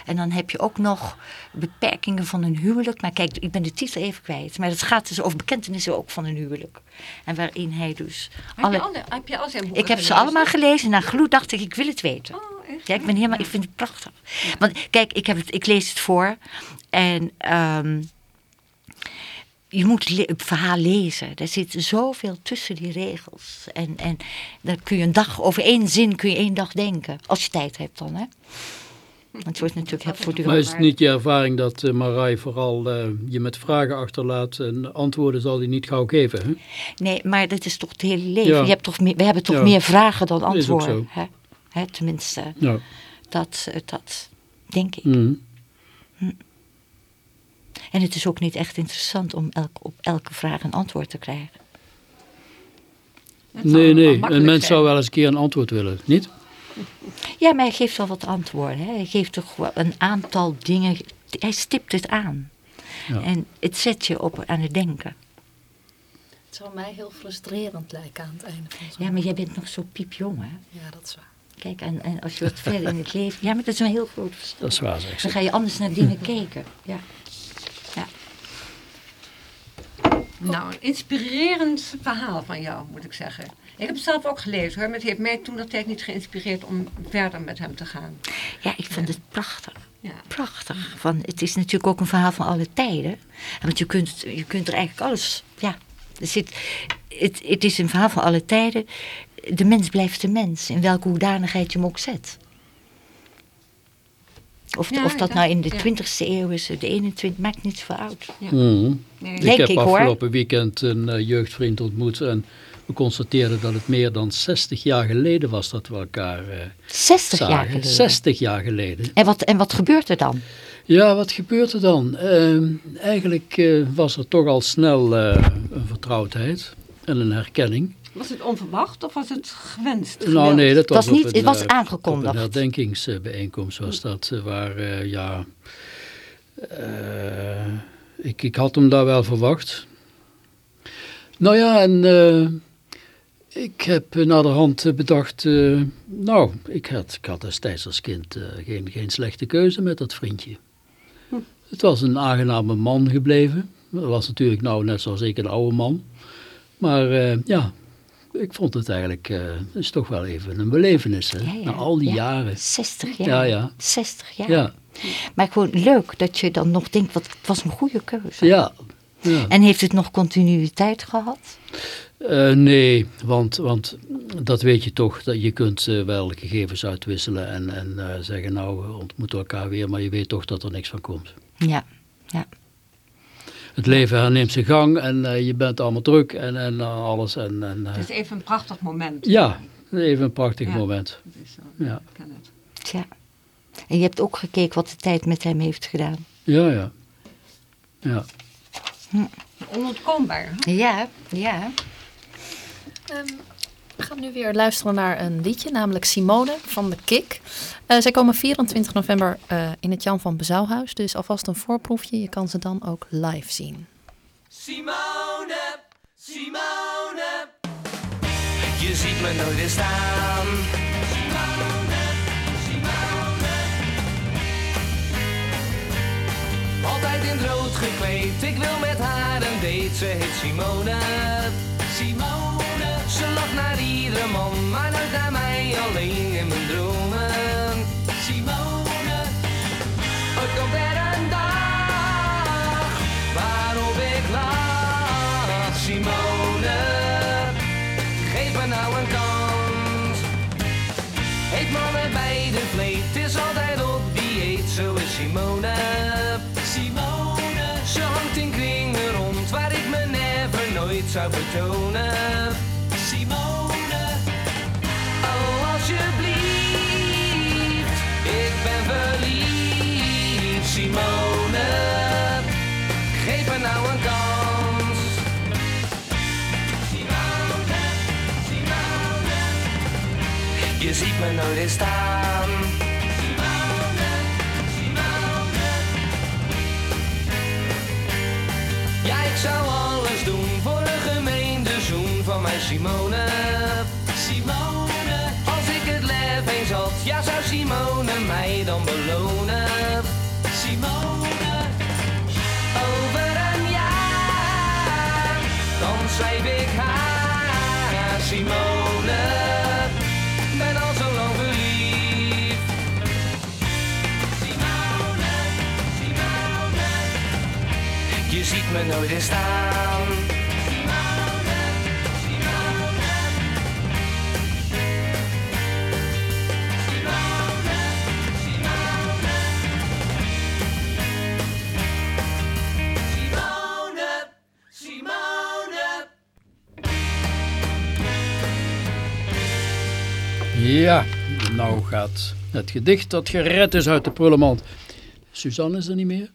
En dan heb je ook nog beperkingen van een huwelijk. Maar kijk, ik ben de titel even kwijt. Maar het gaat dus over bekentenissen ook van een huwelijk. En waarin hij dus... Heb, je alle, heb je al zijn boeken Ik heb ze allemaal gelezen. Na gloed dacht ik, ik wil het weten. Oh, echt? Ja, ik ben helemaal, ik vind het prachtig. Want kijk, ik, heb het, ik lees het voor en ehm, je moet het verhaal lezen. Er zit zoveel tussen die regels. En, en dan kun je een dag, over één zin kun je één dag denken. Als je tijd hebt dan, hè. Want het wordt natuurlijk heel voortdurend. Maar is het niet je ervaring dat uh, Marai vooral eh, je met vragen achterlaat en antwoorden zal hij niet gauw geven? Hè? Nee, maar dat is toch het hele leven. Ja. Je hebt toch meer, we hebben toch Ja. meer vragen dan Is ook antwoorden. zo. Hè? Hè, tenminste, Ja. dat, eh, dat denk ik. Mhm. En het is ook niet echt interessant om elk, op elke vraag een antwoord te krijgen. Nee, nee. Een mens zou wel eens een keer een antwoord willen, niet? Ja, maar hij geeft wel wat antwoorden. Hè. Hij geeft toch wel een aantal dingen. Hij stipt het aan. Ja. En het zet je op aan het denken. Het zou mij heel frustrerend lijken aan het einde van Ja, maar jij bent nog zo piepjong, hè? Ja, dat is waar. Kijk, en, en als je wat verder in het leven... Ja, maar dat is een heel groot verschil. Dat is waar, zeg Dan ze. ga je anders naar dingen kijken. Ja. ja. Nou, een inspirerend verhaal van jou, moet ik zeggen. Ik heb het zelf ook gelezen hoor, maar het heeft mij toen dat tijd niet geïnspireerd om verder met hem te gaan. Ja, ik vind het prachtig. Ja. Prachtig. Van, het is natuurlijk ook een verhaal van alle tijden. Want je kunt, je kunt er eigenlijk alles... Ja, er zit, het, het is een verhaal van alle tijden. De mens blijft de mens, in welke hoedanigheid je hem ook zet. Of, Ja, of dat ja, nou in de ja. 20e eeuw is, de 21 maakt niet zoveel uit. Mhm. Nee. Ik heb ik, hoor. afgelopen weekend een eh, jeugdvriend ontmoet en we constateerden dat het meer dan 60 jaar geleden was dat we elkaar eh 60 jaar zagen. geleden. 60 jaar geleden. En wat, en wat gebeurt er dan? Ja, wat gebeurt er dan? Ehm, eigenlijk eh, was er toch al snel eh, een vertrouwdheid en een herkenning. Was het onverwacht of was het gewenst? Nou nee, dat was, was niet- een, het was eh, aangekondigd. Op een herdenkingsbijeenkomst was dat, eh, waar, eh, ja... eh, ik, ik had hem daar wel verwacht. Nou ja, en eh, ik heb naderhand bedacht... eh, nou, ik had, ik had destijds als kind eh, geen, geen slechte keuze met dat vriendje. Het was een aangename man gebleven. Dat was natuurlijk nou net zoals ik een oude man. Maar eh, ja, ik vond het eigenlijk, uh, is toch wel even een belevenis, hè? Na al die jaren. 60 jaar. Ja, ja. 60 jaar. Ja. Maar gewoon leuk dat je dan nog denkt, wat, het was een goede keuze. Ja. ja. En heeft het nog continuïteit gehad? Uh, nee, want, want dat weet je toch, dat je kunt uh, wel gegevens uitwisselen en, en zeggen nou we ontmoeten elkaar weer, maar je weet toch dat er niks van komt. Ja, ja. Het leven herneemt zijn gang en je bent allemaal druk en, en alles. En, en, het is even een prachtig moment. Ja, even een prachtig ja, moment. Is, ja. Tja. En je hebt ook gekeken wat de tijd met hem heeft gedaan. Ja, ja. Ja. Hm. Onontkoombaar. Hè? Ja, ja. Um, we gaan nu weer luisteren naar een liedje, namelijk Simone van de Kik. Uh, zij komen 24 november uh, in het Jan van Bezouwhuis, dus alvast een voorproefje. Je kan ze dan ook live zien. Simone, Simone, je ziet me nooit weer staan. Simone, Simone. Altijd in het rood gekleed, ik wil met haar een date, ze heet Simone. Simone. Ze lacht naar iedere man, maar nooit naar mij alleen in mijn dromen. Simone, ooit komt er een dag waarop ik lach. Simone, geef me nou een kans. Eet mannen bij de vleet, is altijd op dieet, zo is Simone. Simone, ze hangt in kringen rond waar ik me never nooit zou vertonen. Simone, oh alsjeblieft, ik ben verliefd. Simone, geef me nou een kans. Simone, Simone, je ziet me nooit eens staan. Simone. Simone, als ik het lef eens had, ja zou Simone mij dan belonen. Simone, over een jaar, dan schrijf ik haar. Simone, ben al zo lang verliefd. Simone, Simone, je ziet me nooit eens staan. Ja, nou gaat het gedicht dat gered is uit de prullenmand. Suzanne is er niet meer?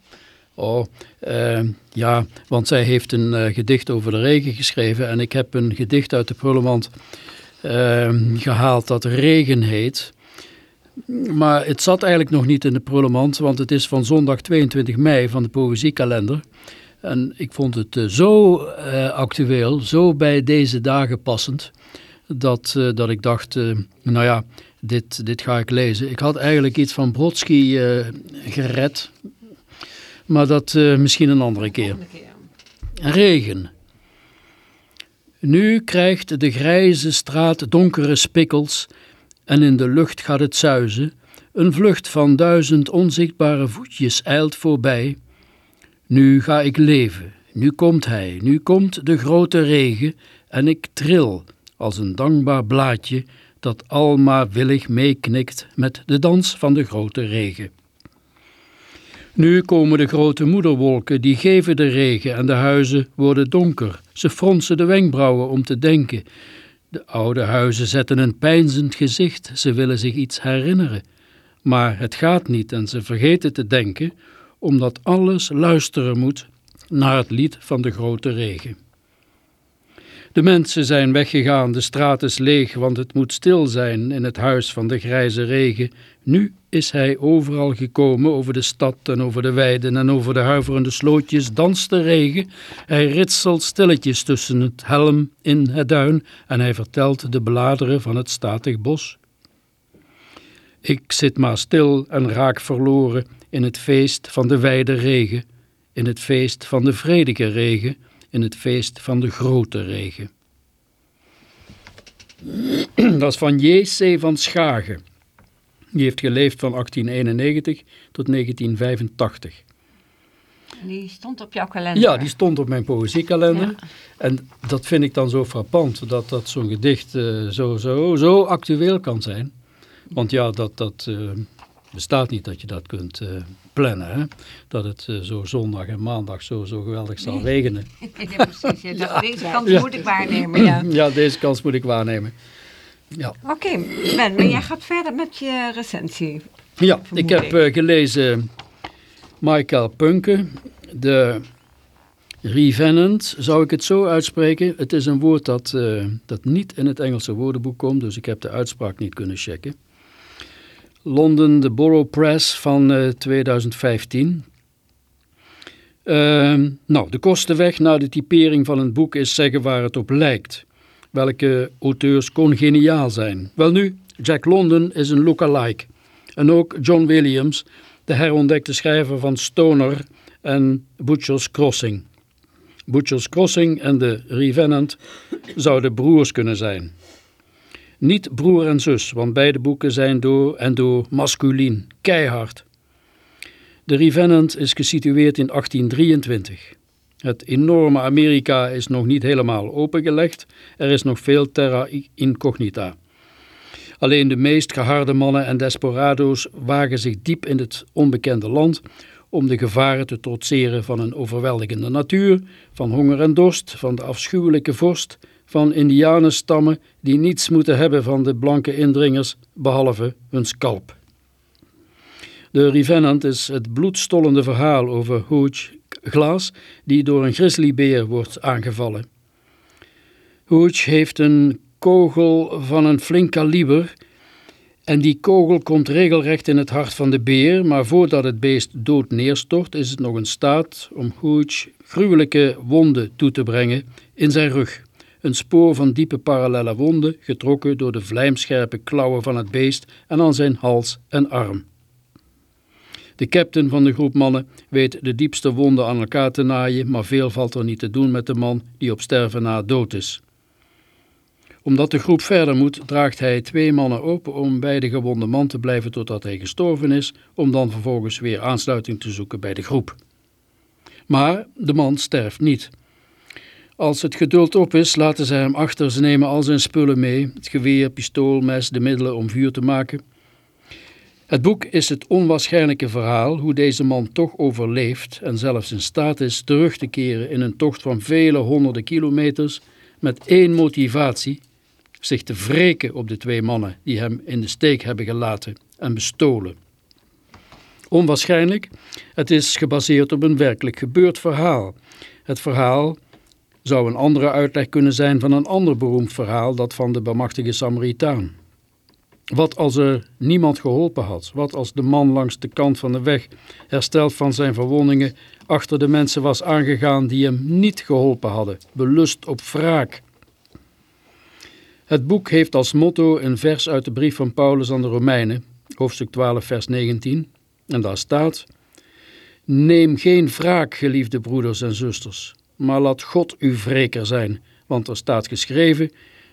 Oh, uh, ja, want zij heeft een uh, gedicht over de regen geschreven en ik heb een gedicht uit de prullenmand uh, gehaald dat Regen heet. Maar het zat eigenlijk nog niet in de prullenmand, want het is van zondag 22 mei van de poëziekalender. En ik vond het zo actueel, zo bij deze dagen passend, dat, uh, dat ik dacht, nou ja, dit, dit ga ik lezen. Ik had eigenlijk iets van Brodsky gered, maar dat misschien een andere keer. Regen. Nu krijgt de grijze straat donkere spikkels en in de lucht gaat het zuizen. Een vlucht van duizend onzichtbare voetjes eilt voorbij. Nu ga ik leven, nu komt hij, nu komt de grote regen en ik tril als een dankbaar blaadje dat almaar willig meeknikt met de dans van de grote regen. Nu komen de grote moederwolken, die geven de regen en de huizen worden donker. Ze fronsen de wenkbrauwen om te denken. De oude huizen zetten een pijnzend gezicht, ze willen zich iets herinneren. Maar het gaat niet en ze vergeten te denken, omdat alles luisteren moet naar het lied van de grote regen. De mensen zijn weggegaan, de straat is leeg, want het moet stil zijn in het huis van de grijze regen. Nu is hij overal gekomen, over de stad en over de weiden en over de huiverende slootjes danst de regen. Hij ritselt stilletjes tussen het helm in het duin en hij vertelt de bladeren van het statig bos. Ik zit maar stil en raak verloren in het feest van de wijde regen, in het feest van de vredige regen, in het feest van de grote regen. Dat is van J.C. van Schagen. Die heeft geleefd van 1891 tot 1985. Die stond op jouw kalender. Ja, die stond op mijn poëziekalender. En dat vind ik dan zo frappant, dat, dat zo'n gedicht uh, zo, zo, zo actueel kan zijn. Want ja, dat, dat uh, bestaat niet dat je dat kunt uh, plannen. Hè? Dat het zo zondag en maandag zo, zo geweldig zal nee. regenen. ja, precies. Ja, ja. Deze kans ja. moet ik waarnemen. Ja. ja, deze kans moet ik waarnemen. Ja. Oké, okay, Ben, maar jij gaat verder met je recensie. Ja, ik heb uh, gelezen Michael Punke, de Revenant, zou ik het zo uitspreken. Het is een woord dat, dat niet in het Engelse woordenboek komt, dus ik heb de uitspraak niet kunnen checken. London, de Borough Press van uh, 2015. Uh, nou, de kostenweg naar de typering van een boek is zeggen waar het op lijkt. Welke auteurs congeniaal zijn. Welnu, Jack London is een lookalike. En ook John Williams, de herontdekte schrijver van Stoner en Butcher's Crossing. Butcher's Crossing en The Revenant zouden broers kunnen zijn. Niet broer en zus, want beide boeken zijn door en door masculien, keihard. The Revenant is gesitueerd in 1823. Het enorme Amerika is nog niet helemaal opengelegd, er is nog veel terra incognita. Alleen de meest geharde mannen en desperado's wagen zich diep in het onbekende land om de gevaren te trotseren van een overweldigende natuur, van honger en dorst, van de afschuwelijke vorst, van indianenstammen die niets moeten hebben van de blanke indringers behalve hun scalp. De Revenant is het bloedstollende verhaal over Hooch Glass die door een grizzlybeer wordt aangevallen. Hooch heeft een kogel van een flink kaliber en die kogel komt regelrecht in het hart van de beer, maar voordat het beest dood neerstort is het nog in staat om Hooch gruwelijke wonden toe te brengen in zijn rug. Een spoor van diepe parallelle wonden, getrokken door de vlijmscherpe klauwen van het beest en aan zijn hals en arm. De captain van de groep mannen weet de diepste wonden aan elkaar te naaien, maar veel valt er niet te doen met de man die op sterven na dood is. Omdat de groep verder moet, draagt hij twee mannen open om bij de gewonde man te blijven totdat hij gestorven is, om dan vervolgens weer aansluiting te zoeken bij de groep. Maar de man sterft niet. Als het geduld op is, laten zij hem achter. Ze nemen al zijn spullen mee: het geweer, pistool, mes, de middelen om vuur te maken. Het boek is het onwaarschijnlijke verhaal hoe deze man toch overleeft en zelfs in staat is terug te keren in een tocht van vele honderden kilometers met één motivatie: zich te wreken op de twee mannen die hem in de steek hebben gelaten en bestolen. Onwaarschijnlijk, het is gebaseerd op een werkelijk gebeurd verhaal. Het verhaal zou een andere uitleg kunnen zijn van een ander beroemd verhaal, dat van de bemachtige Samaritaan. Wat als er niemand geholpen had? Wat als de man langs de kant van de weg, hersteld van zijn verwondingen, achter de mensen was aangegaan die hem niet geholpen hadden, belust op wraak? Het boek heeft als motto een vers uit de brief van Paulus aan de Romeinen, hoofdstuk 12, vers 19, en daar staat: Neem geen wraak, geliefde broeders en zusters, maar laat God uw wreker zijn, want er staat geschreven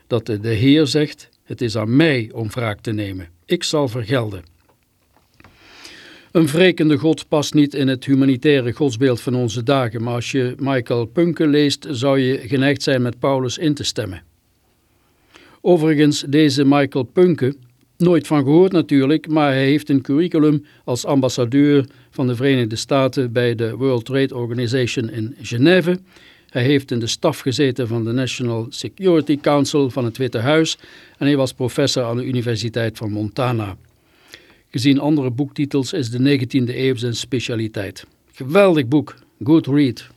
dat de Heer zegt: Het is aan mij om wraak te nemen. Ik zal vergelden. Een wrekende God past niet in het humanitaire godsbeeld van onze dagen, maar als je Michael Punke leest, zou je geneigd zijn met Paulus in te stemmen. Overigens, deze Michael Punke, nooit van gehoord natuurlijk, maar hij heeft een curriculum als ambassadeur van de Verenigde Staten bij de World Trade Organization in Genève. Hij heeft in de staf gezeten van de National Security Council van het Witte Huis en hij was professor aan de Universiteit van Montana. Gezien andere boektitels is de 19e eeuw zijn specialiteit. Geweldig boek, good read.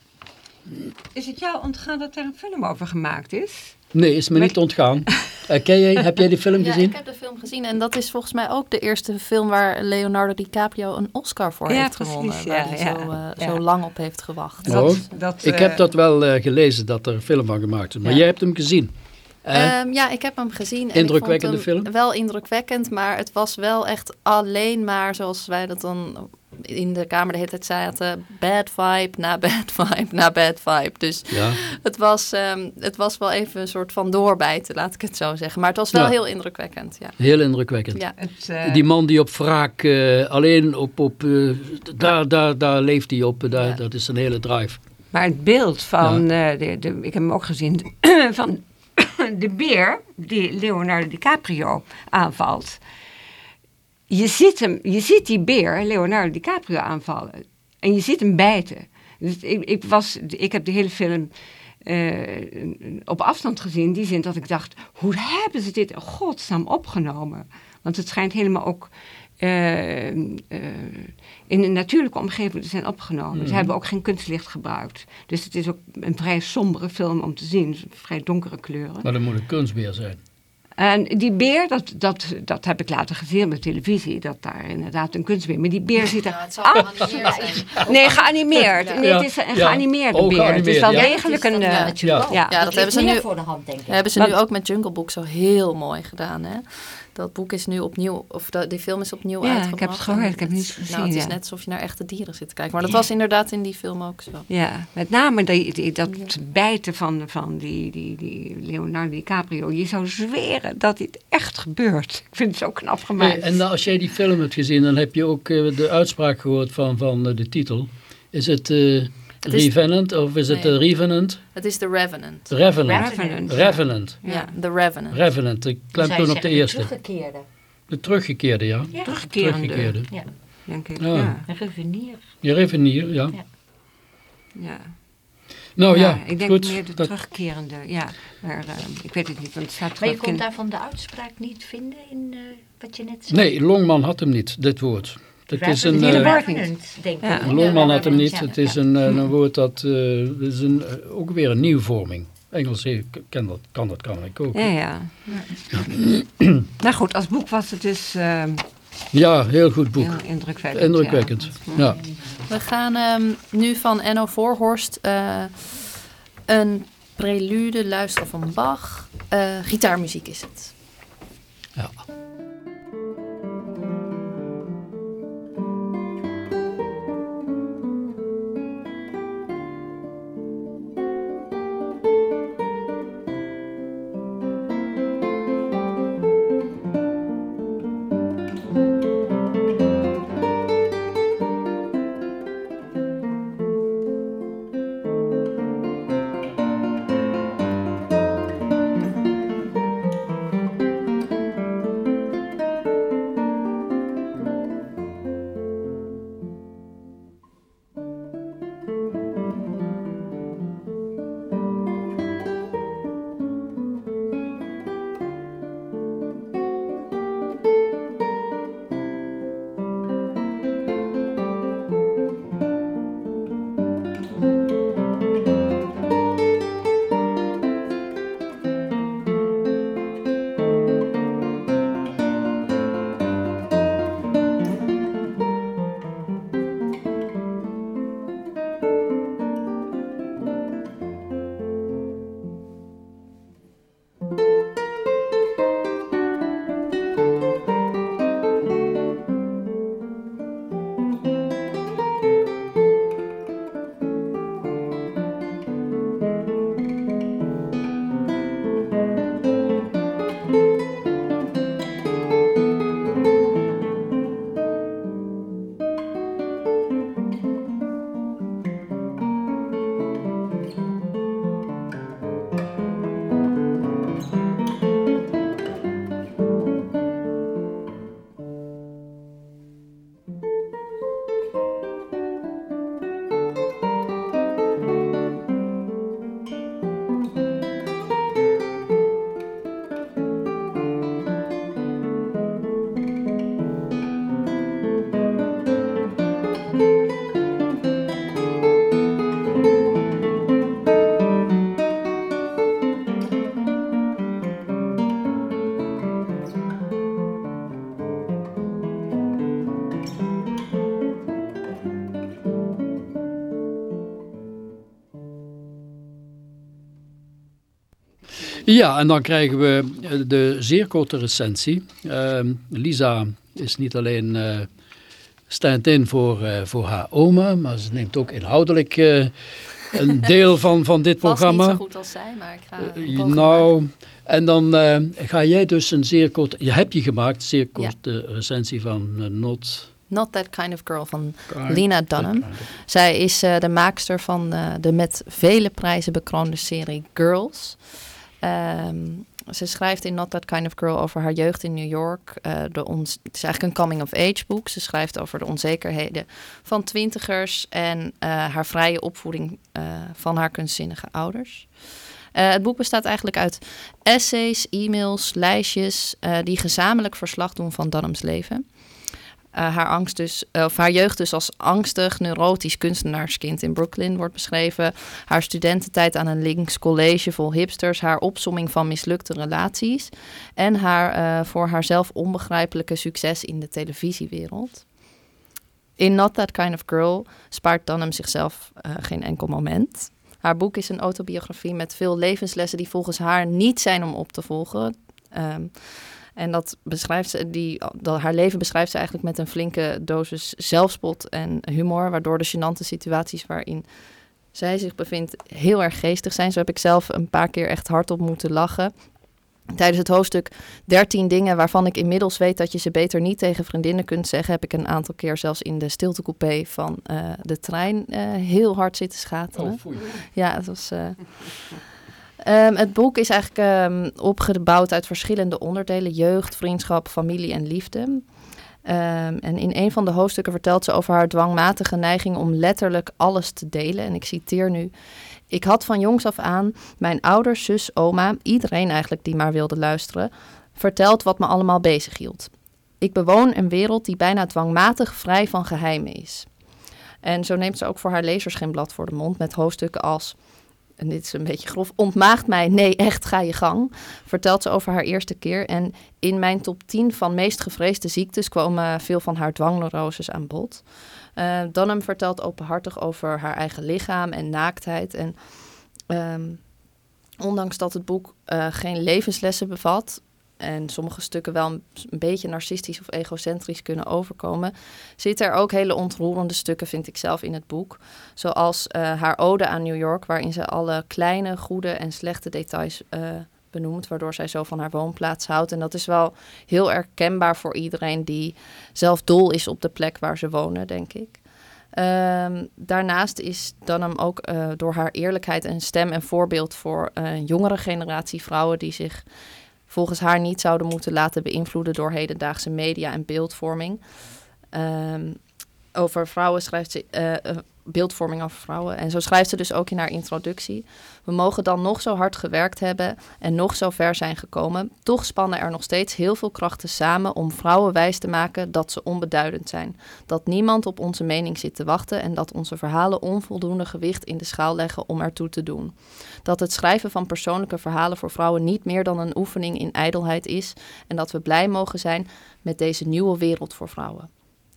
Is het jou ontgaan dat er een film over gemaakt is? Nee, is me niet ontgaan. Uh, ken jij, heb jij die film gezien? Ja, ik heb de film gezien en dat is volgens mij ook de eerste film waar Leonardo DiCaprio een Oscar voor ja, heeft precies, gewonnen. Ja, waar hij ja, zo, uh, ja. zo lang op heeft gewacht. Oh, Dat, dat, ik uh, heb dat wel uh, gelezen, dat er een film van gemaakt is. Maar Ja. jij hebt hem gezien. Um, ja, ik heb hem gezien. En Indrukwekkende ik vond hem film? Wel indrukwekkend, maar het was wel echt alleen maar, zoals wij dat dan in de kamer de hele tijd zaten. Bad vibe, na bad vibe, na bad vibe. Dus Ja. het, was, ehm, het was wel even een soort van doorbijten, laat ik het zo zeggen. Maar het was wel Ja. heel indrukwekkend, ja. Heel indrukwekkend. Ja. Het, eh, Die man die op wraak eh, alleen op, op eh, daar, daar, daar leeft hij op. Daar, Ja. Dat is een hele drive. Maar het beeld van, eh, de, de, ik heb hem ook gezien, van de beer die Leonardo DiCaprio aanvalt. Je ziet, hem, je ziet die beer Leonardo DiCaprio aanvallen. En je ziet hem bijten. Dus ik, ik, was, ik heb de hele film eh, op afstand gezien. In die zin dat ik dacht, hoe hebben ze dit in godsnaam opgenomen? Want het schijnt helemaal ook eh, eh, in een natuurlijke omgeving te zijn opgenomen. Mhm. Ze hebben ook geen kunstlicht gebruikt. Dus het is ook een vrij sombere film om te zien. Vrij donkere kleuren. Maar dat moet een kunstbeer zijn. En die beer, dat, dat, dat heb ik later gezien op de televisie. Dat daar inderdaad een kunstbeer. Maar die beer ziet er Nou, het zal geanimeerd zijn. Nee, geanimeerd. Ja. Nee, Ja. het is een Ja. geanimeerde beer. Het is wel ja. degelijk een... eh, Ja. natuurlijk wel. Ja. Ja, dat hebben ze nu- voor de hand, denk ik. Dat hebben ze Want- nu ook met Jungle Book zo heel mooi gedaan, hè? Dat boek is nu opnieuw, of de, die film is opnieuw Ja, ik uitgebracht. heb het gehoord, ik heb het niet gezien, Nou, het is ja. net alsof je naar echte dieren zit te kijken. Maar dat was inderdaad in die film ook zo. Ja, met name die, die- dat bijten van, van die, die, die Leonardo DiCaprio. Je zou zweren dat dit echt gebeurt. Ik vind het zo knap gemaakt. Hey, en als jij die film hebt gezien, dan heb je ook eh, de uitspraak gehoord van, van eh, de titel. Is het eh Revenant of is het Nee. de Revenant? Het is The Revenant. Revenant. Revenant. Revenant. Ja, The Revenant. Revenant. Ik klem Zij toen op de eerste. teruggekeerde. De teruggekeerde, ja. Ja. Terugkerende, Teruggekeerde. Ja, denk ik. Ja. Ja. een revenier. Je Revenier, ja. Ja. Ja. Nou ja, ik denk goed. meer de dat, terugkerende. Ja, maar eh, ik weet het niet, want het staat Maar je kon in- daarvan de uitspraak niet vinden in eh, wat je net zei? nee, Longman had hem niet, dit woord. Het is een, Hele eh, denk ik. Ja. Had hem niet. Het is een, eh, een woord dat eh, is een, eh, ook weer een nieuwvorming. Engels eh, kan dat, kan dat kan ik ook. Ja, ja. nou goed, als boek was het dus eh, Ja, heel goed boek. heel indrukwekkend. Indrukwekkend. Ja. Ja. We gaan ehm, nu van Enno Voorhorst eh, een prelude luisteren van Bach. Eh, gitaarmuziek is het. Ja. Ja, en dan krijgen we eh, de zeer korte recensie. Ehm, Lisa is niet alleen eh, stand-in voor, uh, voor haar oma, maar ze neemt ook inhoudelijk uh, een deel van, van dit programma. niet zo goed als zij, maar ik ga... Uh, nou, en dan ga jij dus een zeer kort, je hebt je gemaakt, zeer korte ja. recensie van Not... Not That Kind of Girl van Lena Dunham. Zij is de maakster van de met vele prijzen bekroonde serie Girls. Um, ze schrijft in Not That Kind of Girl over haar jeugd in New York. Uh, de het is eigenlijk een coming-of-age boek. Ze schrijft over de onzekerheden van twintigers en uh, haar vrije opvoeding uh, van haar kunstzinnige ouders. het boek bestaat eigenlijk uit essays, e-mails, lijstjes die gezamenlijk verslag doen van Dunham's leven. Uh, haar, angst dus, of haar jeugd dus als angstig, neurotisch kunstenaarskind in Brooklyn wordt beschreven. Haar studententijd aan een links college vol hipsters. Haar opsomming van mislukte relaties. En haar uh, voor haarzelf onbegrijpelijke succes in de televisiewereld. In Not That Kind of Girl spaart Dunham zichzelf geen enkel moment. Haar boek is een autobiografie met veel levenslessen die volgens haar niet zijn om op te volgen. Um, en dat beschrijft ze, die, dat, haar leven beschrijft ze eigenlijk met een flinke dosis zelfspot en humor, waardoor de gênante situaties waarin zij zich bevindt heel erg geestig zijn. Zo heb ik zelf een paar keer echt hardop moeten lachen. Tijdens het hoofdstuk 13 dingen waarvan ik inmiddels weet dat je ze beter niet tegen vriendinnen kunt zeggen, heb ik een aantal keer zelfs in de stiltecoupé van uh, de trein uh, heel hard zitten schateren. Oh, ja, het was. Uh, Um, het boek is eigenlijk um, opgebouwd uit verschillende onderdelen: jeugd, vriendschap, familie en liefde. Um, en in een van de hoofdstukken vertelt ze over haar dwangmatige neiging om letterlijk alles te delen. En ik citeer nu: Ik had van jongs af aan mijn ouders, zus, oma, iedereen eigenlijk die maar wilde luisteren, verteld wat me allemaal bezig hield. Ik bewoon een wereld die bijna dwangmatig vrij van geheimen is. En zo neemt ze ook voor haar lezers geen blad voor de mond met hoofdstukken als en dit is een beetje grof, ontmaagt mij, nee, echt, ga je gang. Vertelt ze over haar eerste keer. En in mijn top 10 van meest gevreesde ziektes komen veel van haar dwangneuroses aan bod. Uh, Dunham vertelt openhartig over haar eigen lichaam en naaktheid. En um, ondanks dat het boek uh, geen levenslessen bevat, en sommige stukken wel een, beetje narcistisch of egocentrisch kunnen overkomen, zitten er ook hele ontroerende stukken, vind ik zelf, in het boek. Zoals uh, haar ode aan New York, waarin ze alle kleine, goede en slechte details uh, benoemt, waardoor zij zo van haar woonplaats houdt. En dat is wel heel herkenbaar voor iedereen die zelf dol is op de plek waar ze wonen, denk ik. Um, daarnaast is Dunham ook uh, door haar eerlijkheid een stem en voorbeeld voor een jongere generatie vrouwen die zich volgens haar niet zouden moeten laten beïnvloeden door hedendaagse media en beeldvorming. Um, over vrouwen schrijft ze uh, beeldvorming over vrouwen. En zo schrijft ze dus ook in haar introductie. We mogen dan nog zo hard gewerkt hebben en nog zo ver zijn gekomen. Toch spannen er nog steeds heel veel krachten samen om vrouwen wijs te maken dat ze onbeduidend zijn. Dat niemand op onze mening zit te wachten en dat onze verhalen onvoldoende gewicht in de schaal leggen om ertoe te doen. Dat het schrijven van persoonlijke verhalen voor vrouwen niet meer dan een oefening in ijdelheid is en dat we blij mogen zijn met deze nieuwe wereld voor vrouwen.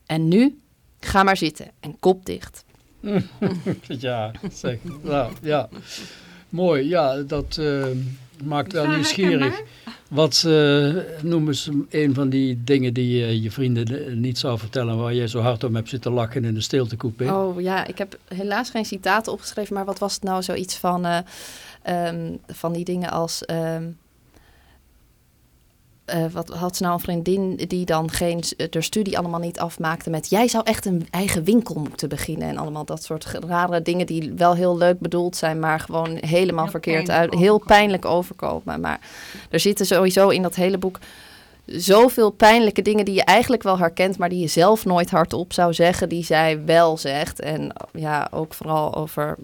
En nu, ga maar zitten en kop dicht. ja, zeg. Nou, ja. Mooi, ja, dat uh, maakt wel nieuwsgierig. Wat uh, noemen ze een van die dingen die uh, je vrienden niet zou vertellen... waar jij zo hard om hebt zitten lachen in de stiltecoupé? Oh ja, ik heb helaas geen citaten opgeschreven... maar wat was het nou zoiets van, um, van die dingen als... Um, uh, wat had ze nou een vriendin die dan geen, de studie allemaal niet afmaakte met jij zou echt een eigen winkel moeten beginnen en allemaal dat soort rare dingen die wel heel leuk bedoeld zijn, maar gewoon helemaal verkeerd uit, heel pijnlijk overkomen. Maar er zitten sowieso in dat hele boek zoveel pijnlijke dingen die je eigenlijk wel herkent, maar die je zelf nooit hardop zou zeggen, die zij wel zegt. En ja, ook vooral over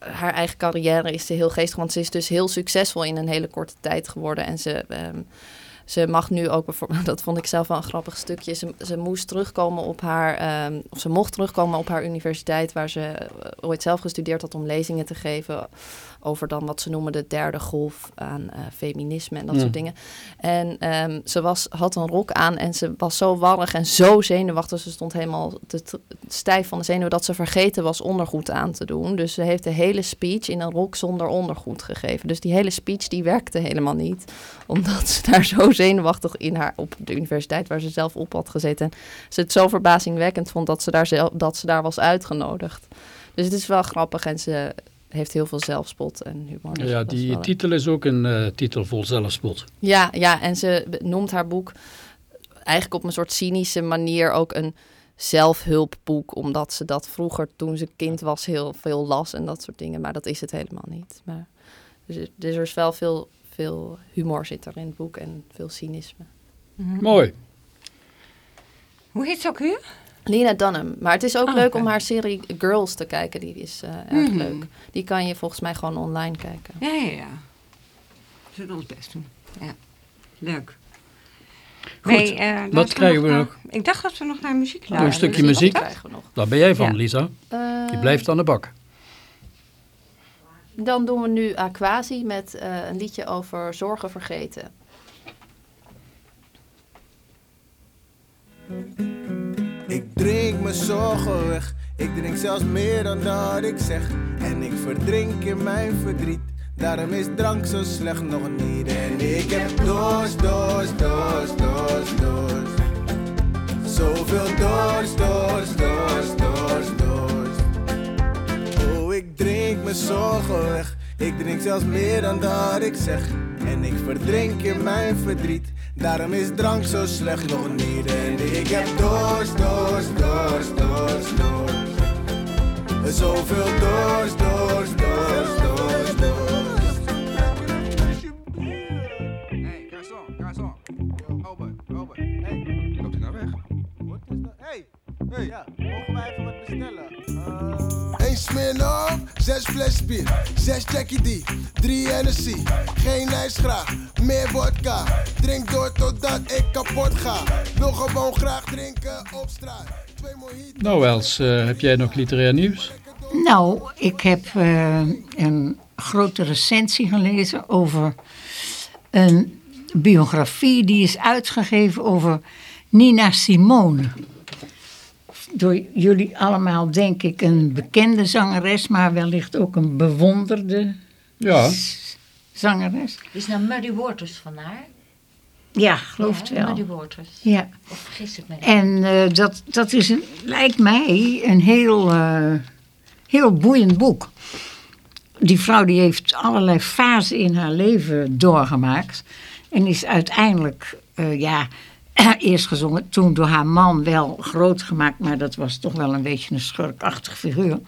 haar eigen carrière is ze heel geestig. Want ze is dus heel succesvol in een hele korte tijd geworden. En ze, um, ze mag nu ook bijvoorbeeld, dat vond ik zelf wel een grappig stukje. Ze, ze moest terugkomen op haar, um, of ze mocht terugkomen op haar universiteit, waar ze eh, ooit zelf gestudeerd had om lezingen te geven over dan wat ze noemen de derde golf aan uh, feminisme en dat soort dingen. En um, ze was, had een rok aan en ze was zo warrig en zo zenuwachtig. Ze stond helemaal te, te, stijf van de zenuwen dat ze vergeten was ondergoed aan te doen. Dus ze heeft de hele speech in een rok zonder ondergoed gegeven. Dus die hele speech die werkte helemaal niet, omdat ze daar zo zenuwachtig in haar, op de universiteit waar ze zelf op had gezeten. En ze het zo verbazingwekkend vond dat ze daar, zelf, dat ze daar was uitgenodigd. Dus het is wel grappig en ze heeft heel veel zelfspot en humor. Dus Ja, die wel- titel is ook een eh, titel vol zelfspot. Ja, ja, en ze noemt haar boek eigenlijk op een soort cynische manier ook een zelfhulpboek. Omdat ze dat vroeger, toen ze kind was, heel veel las en dat soort dingen. Maar dat is het helemaal niet. Maar, dus, dus er is wel veel, veel humor zit er in het boek en veel cynisme. Mooi. Hoe heet ze ook weer? Lena Dunham. Maar het is ook Ah, leuk om haar serie Girls te kijken. Die is eh, erg Mhm. leuk. Die kan je volgens mij gewoon online kijken. Ja, ja, ja. We zullen ons best doen. Ja. Leuk. Goed, Wij, eh, wat krijgen we nog? Ik dacht dat we nog naar muziek luisteren. een stukje muziek. Daar ben jij van, Ja. Lisa. Eh, Je blijft aan de bak. Dan doen we nu Aquasi met eh, een liedje over zorgen vergeten. Ik drink mijn zorgen weg. Ik drink zelfs meer dan dat ik zeg. En ik verdrink in mijn verdriet. Daarom is drank zo slecht nog niet. En ik heb dorst, dorst, dorst, dorst, dorst. Zoveel dorst, dorst, dorst, dorst. Ik drink mijn zorgen weg. Ik drink zelfs meer dan dat ik zeg. En ik verdrink in mijn verdriet. Daarom is drank zo slecht nog niet. En ik heb dorst, dorst, dorst, dorst, dorst. Zoveel dorst, dorst, dorst, dorst, dorst. Hey, garçon, garçon. Albert, Albert. Hey, loopt hij nou weg? Wat is dat? Hey, hey, ja, Smirnoff, zes fles bier, zes Jackie D, drie NSC, geen ijsgraag, meer vodka. Drink door totdat ik kapot ga. Wil gewoon graag drinken op straat. Twee mojitos. Nou Els, eh, heb jij nog literair nieuws? Nou, ik heb eh, een grote recensie gelezen over een biografie die is uitgegeven over Nina Simone. Door jullie allemaal denk ik een bekende zangeres, maar wellicht ook een bewonderde Ja. zangeres. Is nou Muddy Waters van haar? Ja, geloof het wel. Muddy Waters. Ja. Of vergis ik me? En eh, dat, dat is, een, lijkt mij, een heel, eh, heel boeiend boek. Die vrouw die heeft allerlei fasen in haar leven doorgemaakt. En is uiteindelijk, eh, ja, eerst gezongen, toen door haar man wel groot gemaakt. Maar dat was toch wel een beetje een schurkachtig figuur.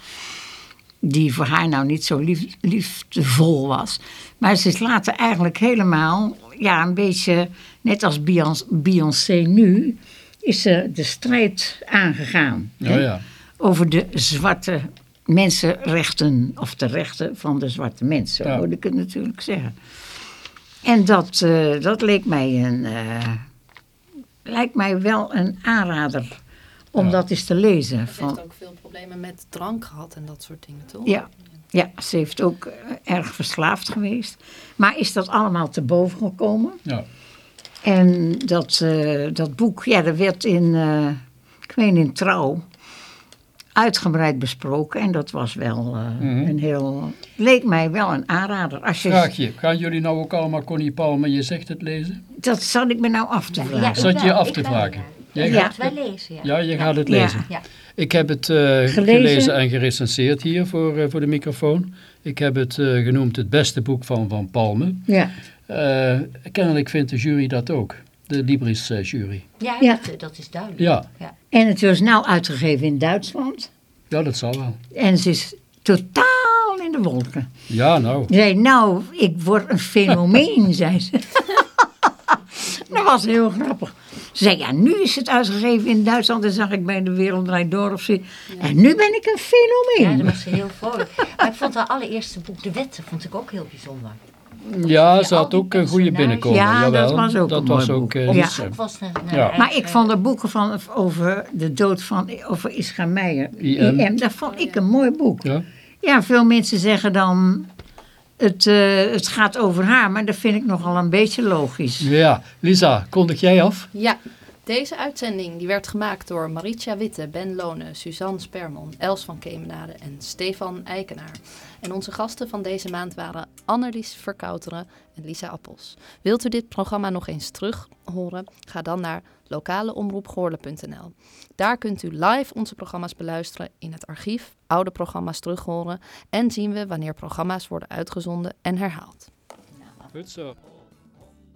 Die voor haar nou niet zo lief, liefdevol was. Maar ze is later eigenlijk helemaal, ja, een beetje, net als Beyoncé, nu, is ze de strijd aangegaan. Hè? ja. Over de zwarte mensenrechten, of de rechten van de zwarte mensen, Ja. moet ik het natuurlijk zeggen. En dat, eh, dat leek mij een, eh, lijkt mij wel een aanrader om Ja. dat eens te lezen. Ze Van, heeft ook veel problemen met drank gehad en dat soort dingen, toch? ja, ja, ze heeft ook eh, erg verslaafd geweest. Maar is dat allemaal te boven gekomen? Ja. En dat, eh, dat boek, ja, dat werd in, eh, ik weet in Trouw uitgebreid besproken. En dat was wel eh, Mhm. een heel, leek mij wel een aanrader. Als je, Vraag je, gaan jullie nou ook allemaal Connie Palmer, je zegt het lezen? Dat zat ik me nou af te vragen. Ja, Zat je je af te vragen? ja. Jij Ik gaat- het wel lezen, ja. Ja, je gaat het Ja. lezen. Ja. Ik heb het eh, Gelezen? gelezen en gerecenseerd hier voor, eh, voor de microfoon. Ik heb het eh, genoemd het beste boek van Van Palme. Ja, Eh, kennelijk vindt de jury dat ook. De Libris eh, jury. Ja, Ja. Dat, dat is duidelijk. Ja. ja. en het was nou uitgegeven in Duitsland. Ja, dat zal wel. En ze is totaal in de wolken. Ja, nou. Ze zei, nou, ik word een fenomeen, zei ze. dat was heel grappig. Ze zei, ja, nu is het uitgegeven in Duitsland. Dan zag ik bij de Wereld Draait Door of zo. En nu ben ik een Ja, fenomeen. dat was ze heel vrolijk. Maar ik vond haar allereerste boek, De Wetten, vond ik ook heel bijzonder. Ja, ze had ook een goede personages. binnenkomen. Ja, dat was ook dat een was mooi ook, boek. eh, Ja. was naar Ja. Maar ik vond de boeken van, over de dood van over Meijer, IM. IM, dat vond ik een mooi boek. Ja. Ja, veel mensen zeggen dan, het, eh, het gaat over haar, maar dat vind ik nogal een beetje logisch. ja, Lisa, kondig jij af? Ja, Deze uitzending die werd gemaakt door Maritia Witte, Ben Lonen, Suzanne Spermon, Els van Kemenade en Stefan Eikenaar. En onze gasten van deze maand waren Annelies Verkouteren en Lisa Appels. Wilt u dit programma nog eens terug horen? Ga dan naar lokaleomroepgoorle.nl. Daar kunt u live onze programma's beluisteren in het archief, oude programma's terughoren en zien we wanneer programma's worden uitgezonden en herhaald. Goed zo.